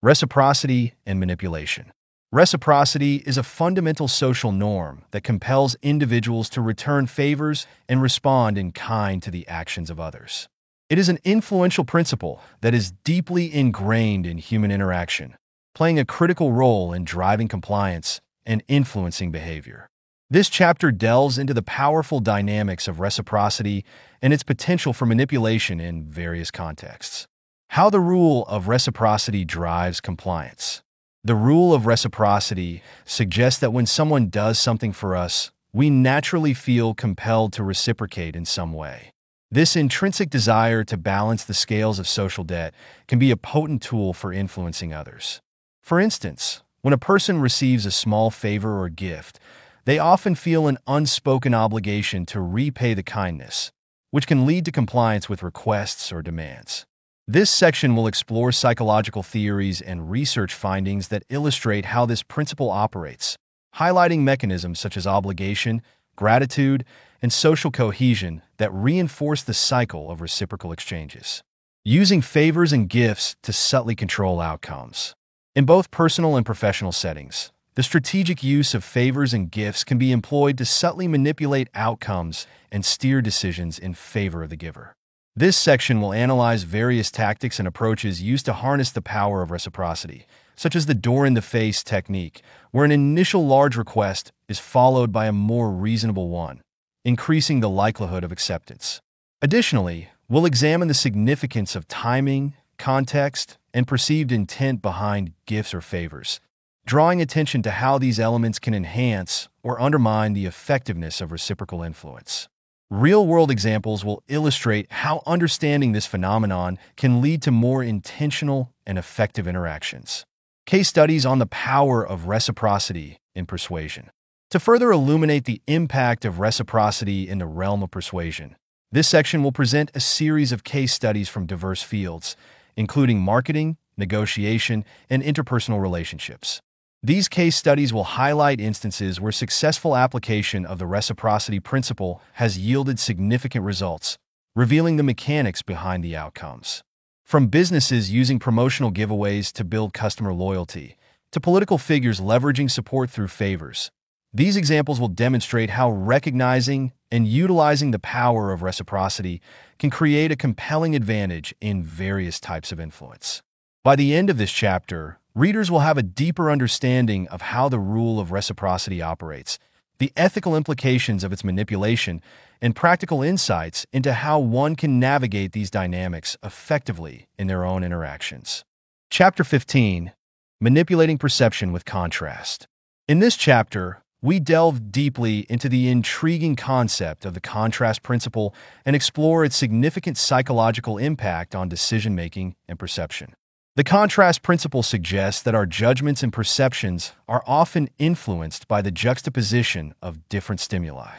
Reciprocity and manipulation. Reciprocity is a fundamental social norm that compels individuals to return favors and respond in kind to the actions of others. It is an influential principle that is deeply ingrained in human interaction, playing a critical role in driving compliance and influencing behavior. This chapter delves into the powerful dynamics of reciprocity and its potential for manipulation in various contexts. How the rule of reciprocity drives compliance. The rule of reciprocity suggests that when someone does something for us, we naturally feel compelled to reciprocate in some way. This intrinsic desire to balance the scales of social debt can be a potent tool for influencing others. For instance, when a person receives a small favor or gift, they often feel an unspoken obligation to repay the kindness, which can lead to compliance with requests or demands. This section will explore psychological theories and research findings that illustrate how this principle operates, highlighting mechanisms such as obligation, gratitude, and social cohesion that reinforce the cycle of reciprocal exchanges. Using favors and gifts to subtly control outcomes. In both personal and professional settings, the strategic use of favors and gifts can be employed to subtly manipulate outcomes and steer decisions in favor of the giver. This section will analyze various tactics and approaches used to harness the power of reciprocity, such as the door in the face technique, where an initial large request is followed by a more reasonable one, increasing the likelihood of acceptance. Additionally, we'll examine the significance of timing, context, and perceived intent behind gifts or favors, drawing attention to how these elements can enhance or undermine the effectiveness of reciprocal influence. Real world examples will illustrate how understanding this phenomenon can lead to more intentional and effective interactions. Case studies on the power of reciprocity in persuasion. To further illuminate the impact of reciprocity in the realm of persuasion, this section will present a series of case studies from diverse fields, including marketing, negotiation, and interpersonal relationships. These case studies will highlight instances where successful application of the reciprocity principle has yielded significant results, revealing the mechanics behind the outcomes. From businesses using promotional giveaways to build customer loyalty, to political figures leveraging support through favors, these examples will demonstrate how recognizing and utilizing the power of reciprocity can create a compelling advantage in various types of influence. By the end of this chapter, readers will have a deeper understanding of how the rule of reciprocity operates, the ethical implications of its manipulation, and practical insights into how one can navigate these dynamics effectively in their own interactions. Chapter 15 Manipulating Perception with Contrast. In this chapter, we delve deeply into the intriguing concept of the contrast principle and explore its significant psychological impact on decision making and perception. The contrast principle suggests that our judgments and perceptions are often influenced by the juxtaposition of different stimuli.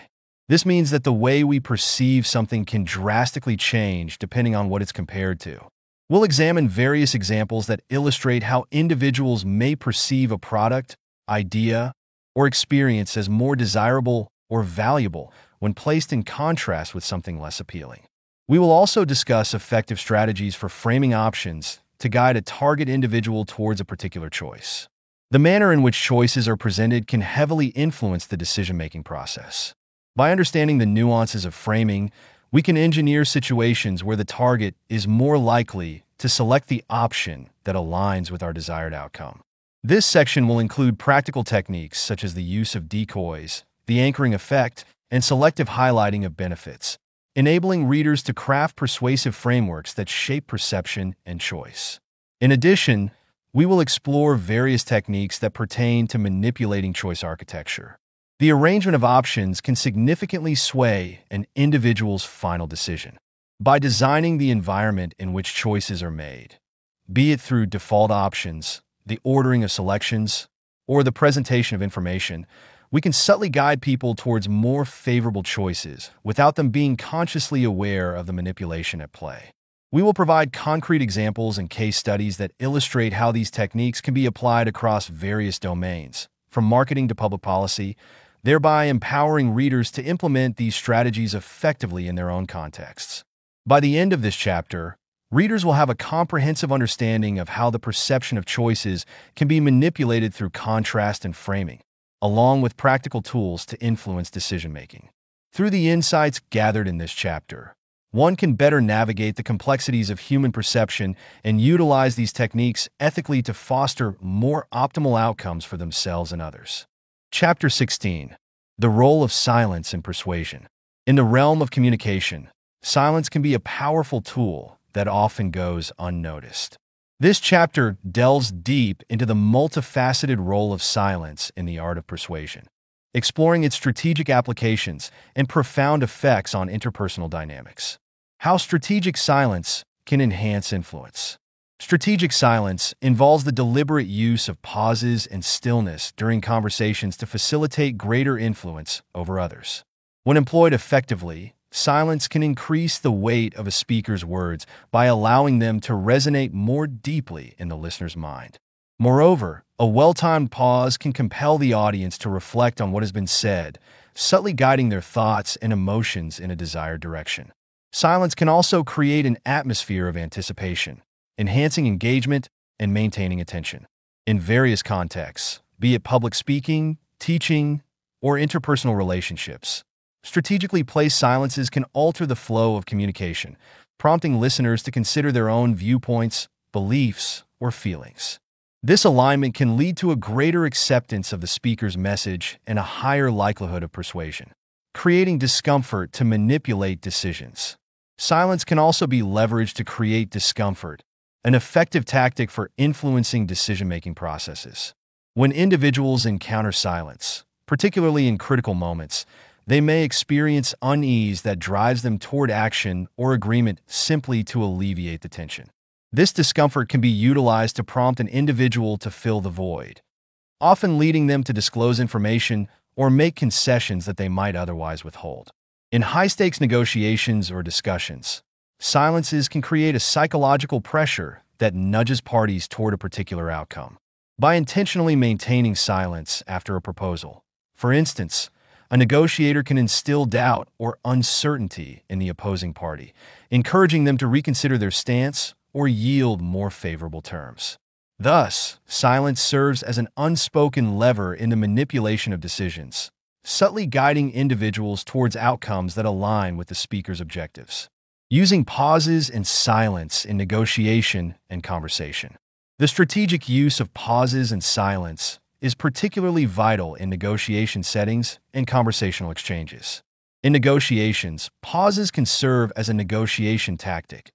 This means that the way we perceive something can drastically change depending on what it's compared to. We'll examine various examples that illustrate how individuals may perceive a product, idea, or experience as more desirable or valuable when placed in contrast with something less appealing. We will also discuss effective strategies for framing options to guide a target individual towards a particular choice. The manner in which choices are presented can heavily influence the decision making process. By understanding the nuances of framing, we can engineer situations where the target is more likely to select the option that aligns with our desired outcome. This section will include practical techniques such as the use of decoys, the anchoring effect, and selective highlighting of benefits, enabling readers to craft persuasive frameworks that shape perception and choice. In addition, we will explore various techniques that pertain to manipulating choice architecture. The arrangement of options can significantly sway an individual's final decision. By designing the environment in which choices are made, be it through default options, the ordering of selections, or the presentation of information, we can subtly guide people towards more favorable choices without them being consciously aware of the manipulation at play. We will provide concrete examples and case studies that illustrate how these techniques can be applied across various domains, from marketing to public policy, thereby empowering readers to implement these strategies effectively in their own contexts. By the end of this chapter, readers will have a comprehensive understanding of how the perception of choices can be manipulated through contrast and framing along with practical tools to influence decision making. Through the insights gathered in this chapter, one can better navigate the complexities of human perception and utilize these techniques ethically to foster more optimal outcomes for themselves and others. Chapter 16 The Role of Silence in Persuasion. In the realm of communication, silence can be a powerful tool that often goes unnoticed. This chapter delves deep into the multifaceted role of silence in the art of persuasion, exploring its strategic applications and profound effects on interpersonal dynamics. How strategic silence can enhance influence. Strategic silence involves the deliberate use of pauses and stillness during conversations to facilitate greater influence over others. When employed effectively, Silence can increase the weight of a speaker's words by allowing them to resonate more deeply in the listener's mind. Moreover, a well timed pause can compel the audience to reflect on what has been said, subtly guiding their thoughts and emotions in a desired direction. Silence can also create an atmosphere of anticipation, enhancing engagement and maintaining attention. In various contexts, be it public speaking, teaching, or interpersonal relationships, Strategically placed silences can alter the flow of communication, prompting listeners to consider their own viewpoints, beliefs, or feelings. This alignment can lead to a greater acceptance of the speaker's message and a higher likelihood of persuasion, creating discomfort to manipulate decisions. silence can also be leveraged to create discomfort, an effective tactic for influencing decision-making processes. When individuals encounter silence, particularly in critical moments, they may experience unease that drives them toward action or agreement simply to alleviate the tension. This discomfort can be utilized to prompt an individual to fill the void, often leading them to disclose information or make concessions that they might otherwise withhold. In high-stakes negotiations or discussions, silences can create a psychological pressure that nudges parties toward a particular outcome. By intentionally maintaining silence after a proposal, for instance, a negotiator can instill doubt or uncertainty in the opposing party, encouraging them to reconsider their stance or yield more favorable terms. Thus, silence serves as an unspoken lever in the manipulation of decisions, subtly guiding individuals towards outcomes that align with the speaker's objectives. Using pauses and silence in negotiation and conversation. The strategic use of pauses and silence is particularly vital in negotiation settings and conversational exchanges. In negotiations, pauses can serve as a negotiation tactic,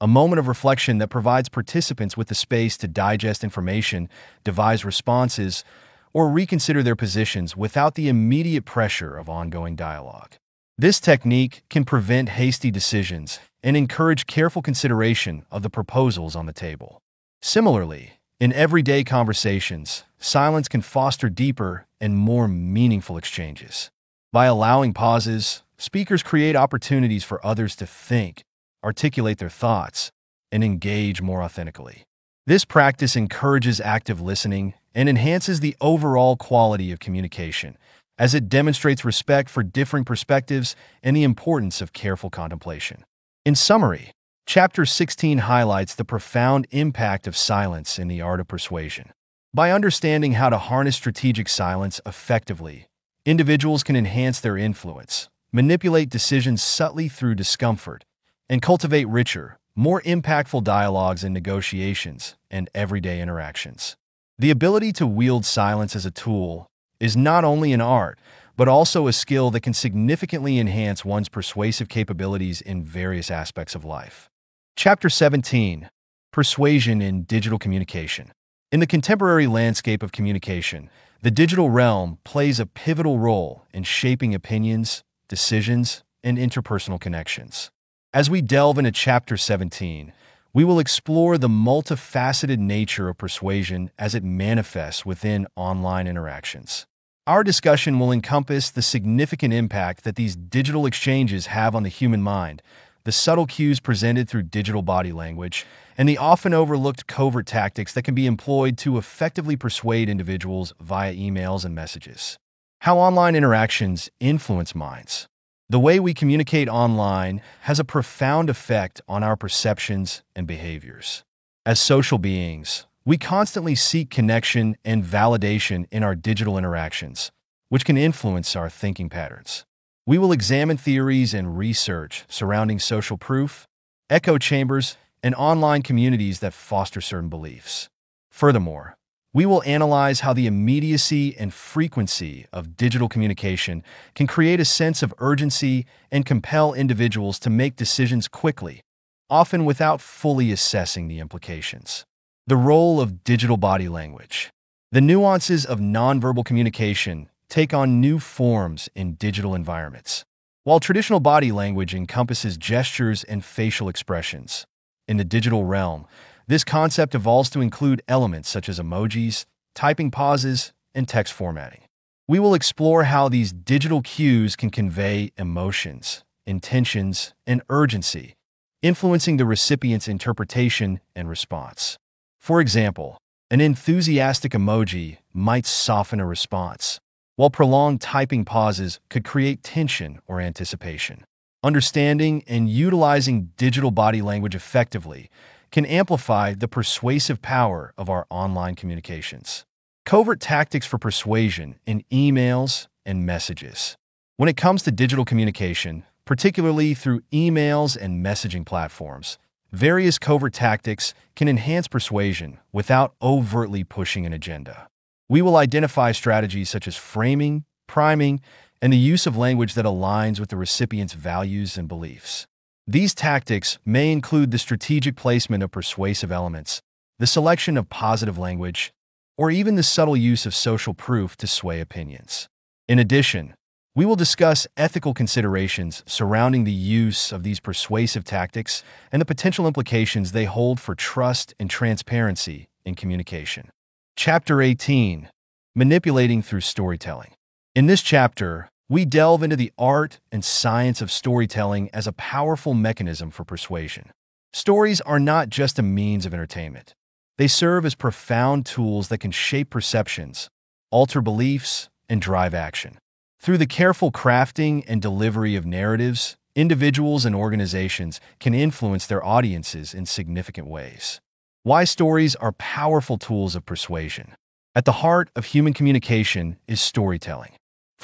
a moment of reflection that provides participants with the space to digest information, devise responses, or reconsider their positions without the immediate pressure of ongoing dialogue. This technique can prevent hasty decisions and encourage careful consideration of the proposals on the table. Similarly, in everyday conversations, silence can foster deeper and more meaningful exchanges. By allowing pauses, speakers create opportunities for others to think, articulate their thoughts, and engage more authentically. This practice encourages active listening and enhances the overall quality of communication, as it demonstrates respect for differing perspectives and the importance of careful contemplation. In summary, Chapter 16 highlights the profound impact of silence in the art of persuasion. By understanding how to harness strategic silence effectively, individuals can enhance their influence, manipulate decisions subtly through discomfort, and cultivate richer, more impactful dialogues in negotiations and everyday interactions. The ability to wield silence as a tool is not only an art, but also a skill that can significantly enhance one's persuasive capabilities in various aspects of life. Chapter 17 Persuasion in Digital Communication. In the contemporary landscape of communication, the digital realm plays a pivotal role in shaping opinions, decisions, and interpersonal connections. As we delve into Chapter 17, we will explore the multifaceted nature of persuasion as it manifests within online interactions. Our discussion will encompass the significant impact that these digital exchanges have on the human mind, the subtle cues presented through digital body language, and the often overlooked covert tactics that can be employed to effectively persuade individuals via emails and messages. How online interactions influence minds. The way we communicate online has a profound effect on our perceptions and behaviors. As social beings, we constantly seek connection and validation in our digital interactions, which can influence our thinking patterns. We will examine theories and research surrounding social proof, echo chambers, and online communities that foster certain beliefs. Furthermore, we will analyze how the immediacy and frequency of digital communication can create a sense of urgency and compel individuals to make decisions quickly, often without fully assessing the implications. The role of digital body language. The nuances of nonverbal communication take on new forms in digital environments. While traditional body language encompasses gestures and facial expressions, in the digital realm, this concept evolves to include elements such as emojis, typing pauses, and text formatting. We will explore how these digital cues can convey emotions, intentions, and urgency, influencing the recipient's interpretation and response. For example, an enthusiastic emoji might soften a response, while prolonged typing pauses could create tension or anticipation. Understanding and utilizing digital body language effectively can amplify the persuasive power of our online communications. Covert tactics for persuasion in emails and messages. When it comes to digital communication, particularly through emails and messaging platforms, various covert tactics can enhance persuasion without overtly pushing an agenda. We will identify strategies such as framing, priming, and the use of language that aligns with the recipient's values and beliefs. These tactics may include the strategic placement of persuasive elements, the selection of positive language, or even the subtle use of social proof to sway opinions. In addition, we will discuss ethical considerations surrounding the use of these persuasive tactics and the potential implications they hold for trust and transparency in communication. Chapter 18 Manipulating Through Storytelling. In this chapter, we delve into the art and science of storytelling as a powerful mechanism for persuasion. Stories are not just a means of entertainment. They serve as profound tools that can shape perceptions, alter beliefs, and drive action. Through the careful crafting and delivery of narratives, individuals and organizations can influence their audiences in significant ways. Why stories are powerful tools of persuasion. At the heart of human communication is storytelling.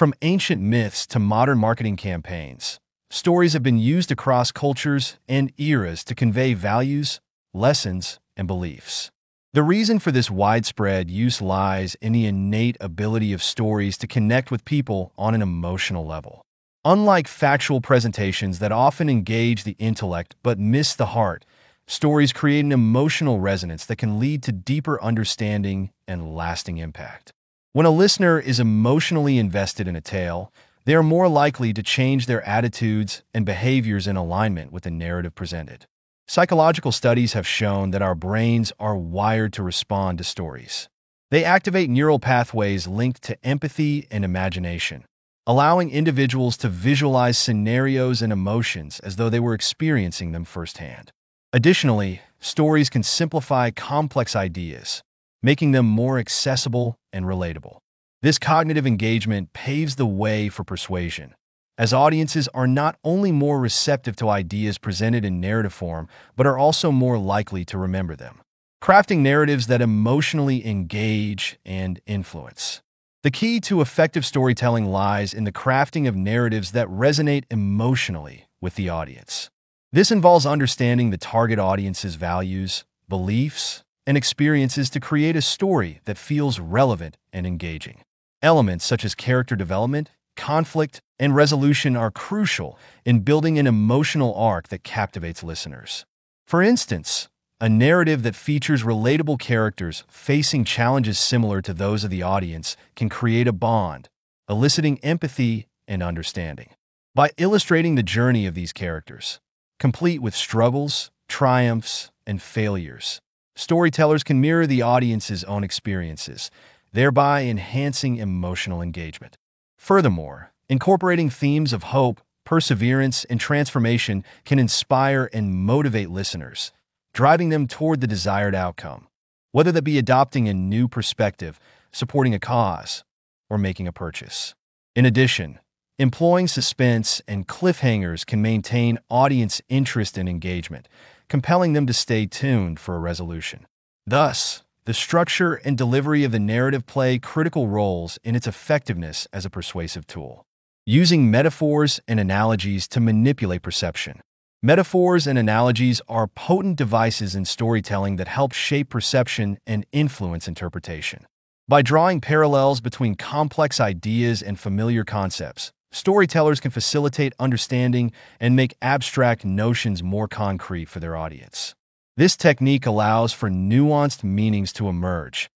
From ancient myths to modern marketing campaigns, stories have been used across cultures and eras to convey values, lessons, and beliefs. The reason for this widespread use lies in the innate ability of stories to connect with people on an emotional level. Unlike factual presentations that often engage the intellect but miss the heart, stories create an emotional resonance that can lead to deeper understanding and lasting impact. When a listener is emotionally invested in a tale, they are more likely to change their attitudes and behaviors in alignment with the narrative presented. Psychological studies have shown that our brains are wired to respond to stories. They activate neural pathways linked to empathy and imagination, allowing individuals to visualize scenarios and emotions as though they were experiencing them firsthand. Additionally, stories can simplify complex ideas, making them more accessible and relatable. This cognitive engagement paves the way for persuasion, as audiences are not only more receptive to ideas presented in narrative form, but are also more likely to remember them. Crafting narratives that emotionally engage and influence. The key to effective storytelling lies in the crafting of narratives that resonate emotionally with the audience. This involves understanding the target audience's values, beliefs, and experiences to create a story that feels relevant and engaging. Elements such as character development, conflict, and resolution are crucial in building an emotional arc that captivates listeners. For instance, a narrative that features relatable characters facing challenges similar to those of the audience can create a bond, eliciting empathy and understanding. By illustrating the journey of these characters, complete with struggles, triumphs, and failures, storytellers can mirror the audience's own experiences, thereby enhancing emotional engagement. Furthermore, incorporating themes of hope, perseverance, and transformation can inspire and motivate listeners, driving them toward the desired outcome, whether that be adopting a new perspective, supporting a cause, or making a purchase. In addition, employing suspense and cliffhangers can maintain audience interest and engagement, compelling them to stay tuned for a resolution. Thus, the structure and delivery of the narrative play critical roles in its effectiveness as a persuasive tool. Using metaphors and analogies to manipulate perception. Metaphors and analogies are potent devices in storytelling that help shape perception and influence interpretation. By drawing parallels between complex ideas and familiar concepts, Storytellers can facilitate understanding and make abstract notions more concrete for their audience. This technique allows for nuanced meanings to emerge,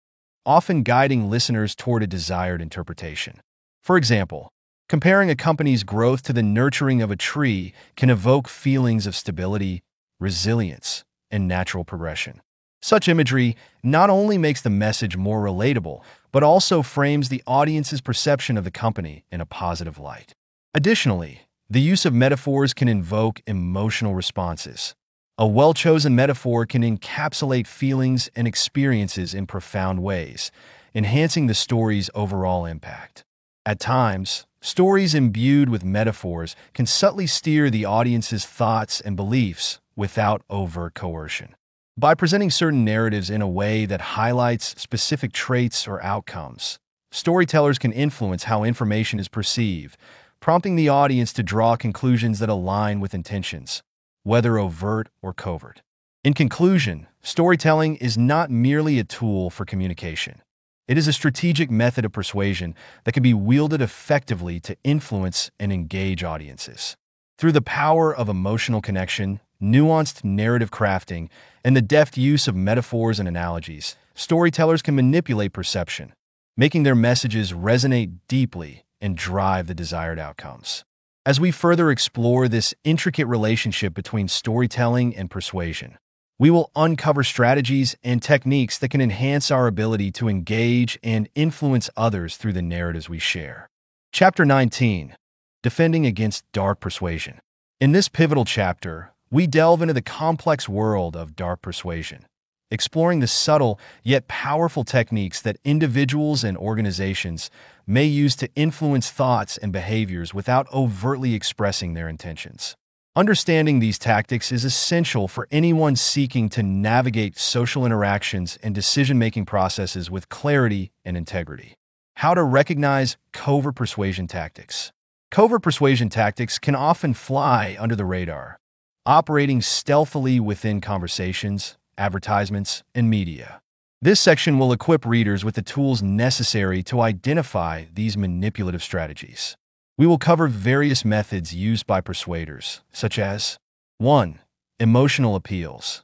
often guiding listeners toward a desired interpretation. For example, comparing a company's growth to the nurturing of a tree can evoke feelings of stability, resilience, and natural progression. Such imagery not only makes the message more relatable, but also frames the audience's perception of the company in a positive light. Additionally, the use of metaphors can invoke emotional responses. A well chosen metaphor can encapsulate feelings and experiences in profound ways, enhancing the story's overall impact. At times, stories imbued with metaphors can subtly steer the audience's thoughts and beliefs without overt coercion. By presenting certain narratives in a way that highlights specific traits or outcomes, storytellers can influence how information is perceived, prompting the audience to draw conclusions that align with intentions, whether overt or covert. In conclusion, storytelling is not merely a tool for communication. It is a strategic method of persuasion that can be wielded effectively to influence and engage audiences. Through the power of emotional connection, nuanced narrative crafting, and the deft use of metaphors and analogies, storytellers can manipulate perception, making their messages resonate deeply and drive the desired outcomes. As we further explore this intricate relationship between storytelling and persuasion, we will uncover strategies and techniques that can enhance our ability to engage and influence others through the narratives we share. Chapter 19 Defending Against Dark Persuasion. In this pivotal chapter, we delve into the complex world of dark persuasion, exploring the subtle yet powerful techniques that individuals and organizations may use to influence thoughts and behaviors without overtly expressing their intentions. Understanding these tactics is essential for anyone seeking to navigate social interactions and decision-making processes with clarity and integrity. How to recognize covert persuasion tactics. Covert persuasion tactics can often fly under the radar, operating stealthily within conversations, advertisements, and media. This section will equip readers with the tools necessary to identify these manipulative strategies. We will cover various methods used by persuaders, such as 1. Emotional appeals.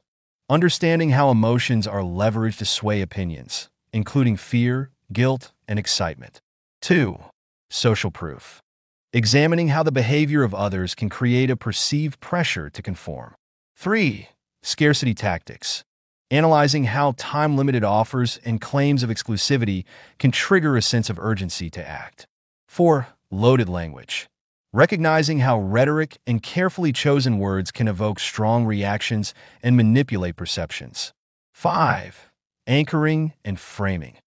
Understanding how emotions are leveraged to sway opinions, including fear, guilt, and excitement. 2. Social proof examining how the behavior of others can create a perceived pressure to conform. 3. Scarcity tactics, analyzing how time-limited offers and claims of exclusivity can trigger a sense of urgency to act. 4. Loaded language, recognizing how rhetoric and carefully chosen words can evoke strong reactions and manipulate perceptions. 5. Anchoring and framing,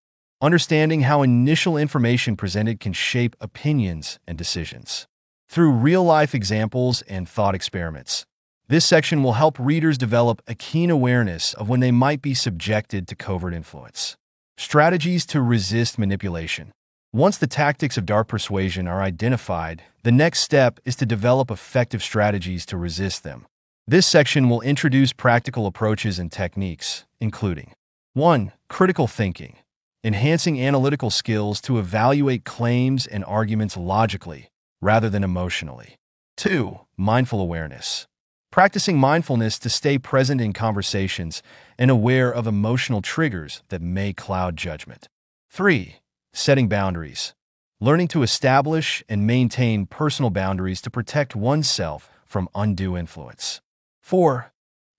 understanding how initial information presented can shape opinions and decisions. Through real-life examples and thought experiments, this section will help readers develop a keen awareness of when they might be subjected to covert influence. Strategies to resist manipulation. Once the tactics of dark persuasion are identified, the next step is to develop effective strategies to resist them. This section will introduce practical approaches and techniques, including 1. Critical thinking enhancing analytical skills to evaluate claims and arguments logically rather than emotionally. 2. Mindful awareness. Practicing mindfulness to stay present in conversations and aware of emotional triggers that may cloud judgment. 3. Setting boundaries. Learning to establish and maintain personal boundaries to protect oneself from undue influence. 4.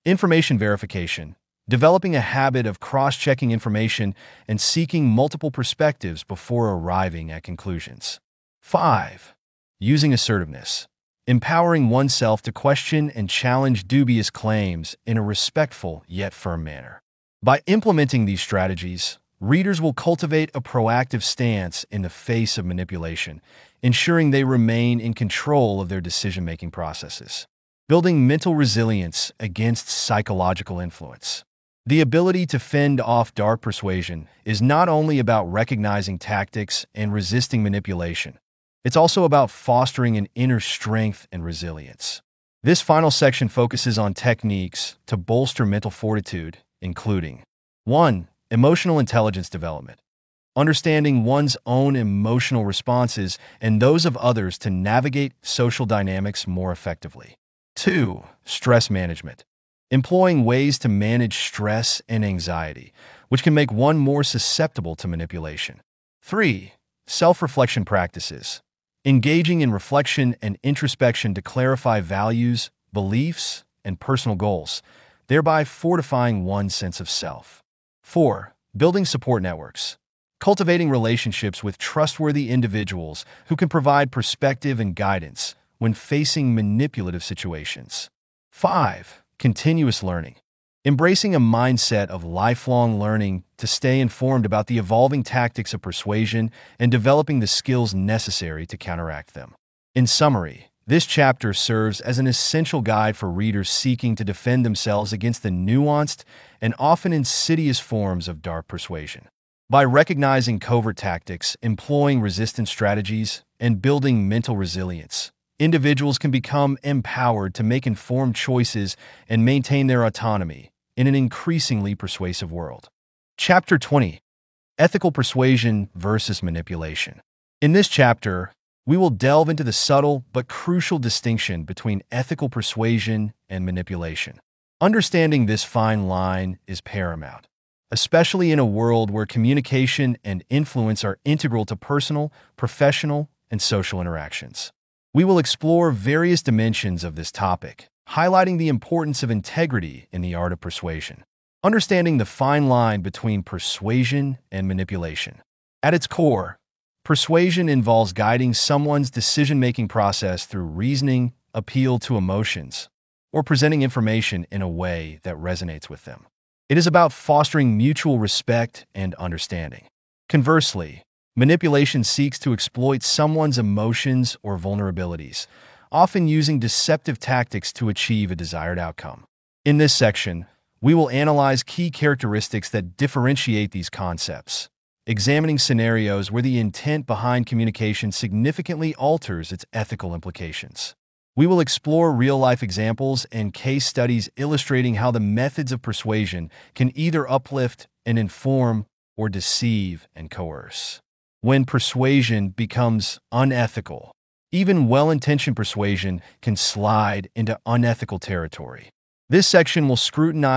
Information verification developing a habit of cross-checking information and seeking multiple perspectives before arriving at conclusions. 5. Using assertiveness, empowering oneself to question and challenge dubious claims in a respectful yet firm manner. By implementing these strategies, readers will cultivate a proactive stance in the face of manipulation, ensuring they remain in control of their decision-making processes. Building mental resilience against psychological influence. The ability to fend off dark persuasion is not only about recognizing tactics and resisting manipulation, it's also about fostering an inner strength and resilience. This final section focuses on techniques to bolster mental fortitude, including 1. Emotional intelligence development. Understanding one's own emotional responses and those of others to navigate social dynamics more effectively. 2. Stress management employing ways to manage stress and anxiety, which can make one more susceptible to manipulation. 3. Self-reflection practices, engaging in reflection and introspection to clarify values, beliefs, and personal goals, thereby fortifying one's sense of self. 4. Building support networks, cultivating relationships with trustworthy individuals who can provide perspective and guidance when facing manipulative situations. 5 continuous learning, embracing a mindset of lifelong learning to stay informed about the evolving tactics of persuasion and developing the skills necessary to counteract them. In summary, this chapter serves as an essential guide for readers seeking to defend themselves against the nuanced and often insidious forms of dark persuasion. By recognizing covert tactics, employing resistance strategies, and building mental resilience, individuals can become empowered to make informed choices and maintain their autonomy in an increasingly persuasive world. Chapter 20 Ethical Persuasion versus Manipulation. In this chapter, We will delve into the subtle but crucial distinction between ethical persuasion and manipulation. Understanding this fine line is paramount, especially in a world where communication and influence are integral to personal, professional, and social interactions. We will explore various dimensions of this topic, highlighting the importance of integrity in the art of persuasion. Understanding the fine line between persuasion and manipulation. At its core, persuasion involves guiding someone's decision-making process through reasoning, appeal to emotions, or presenting information in a way that resonates with them. It is about fostering mutual respect and understanding. Conversely, manipulation seeks to exploit someone's emotions or vulnerabilities, often using deceptive tactics to achieve a desired outcome. In this section, we will analyze key characteristics that differentiate these concepts, examining scenarios where the intent behind communication significantly alters its ethical implications. We will explore real-life examples and case studies illustrating how the methods of persuasion can either uplift and inform or deceive and coerce. When persuasion becomes unethical, even well-intentioned persuasion can slide into unethical territory. This section will scrutinize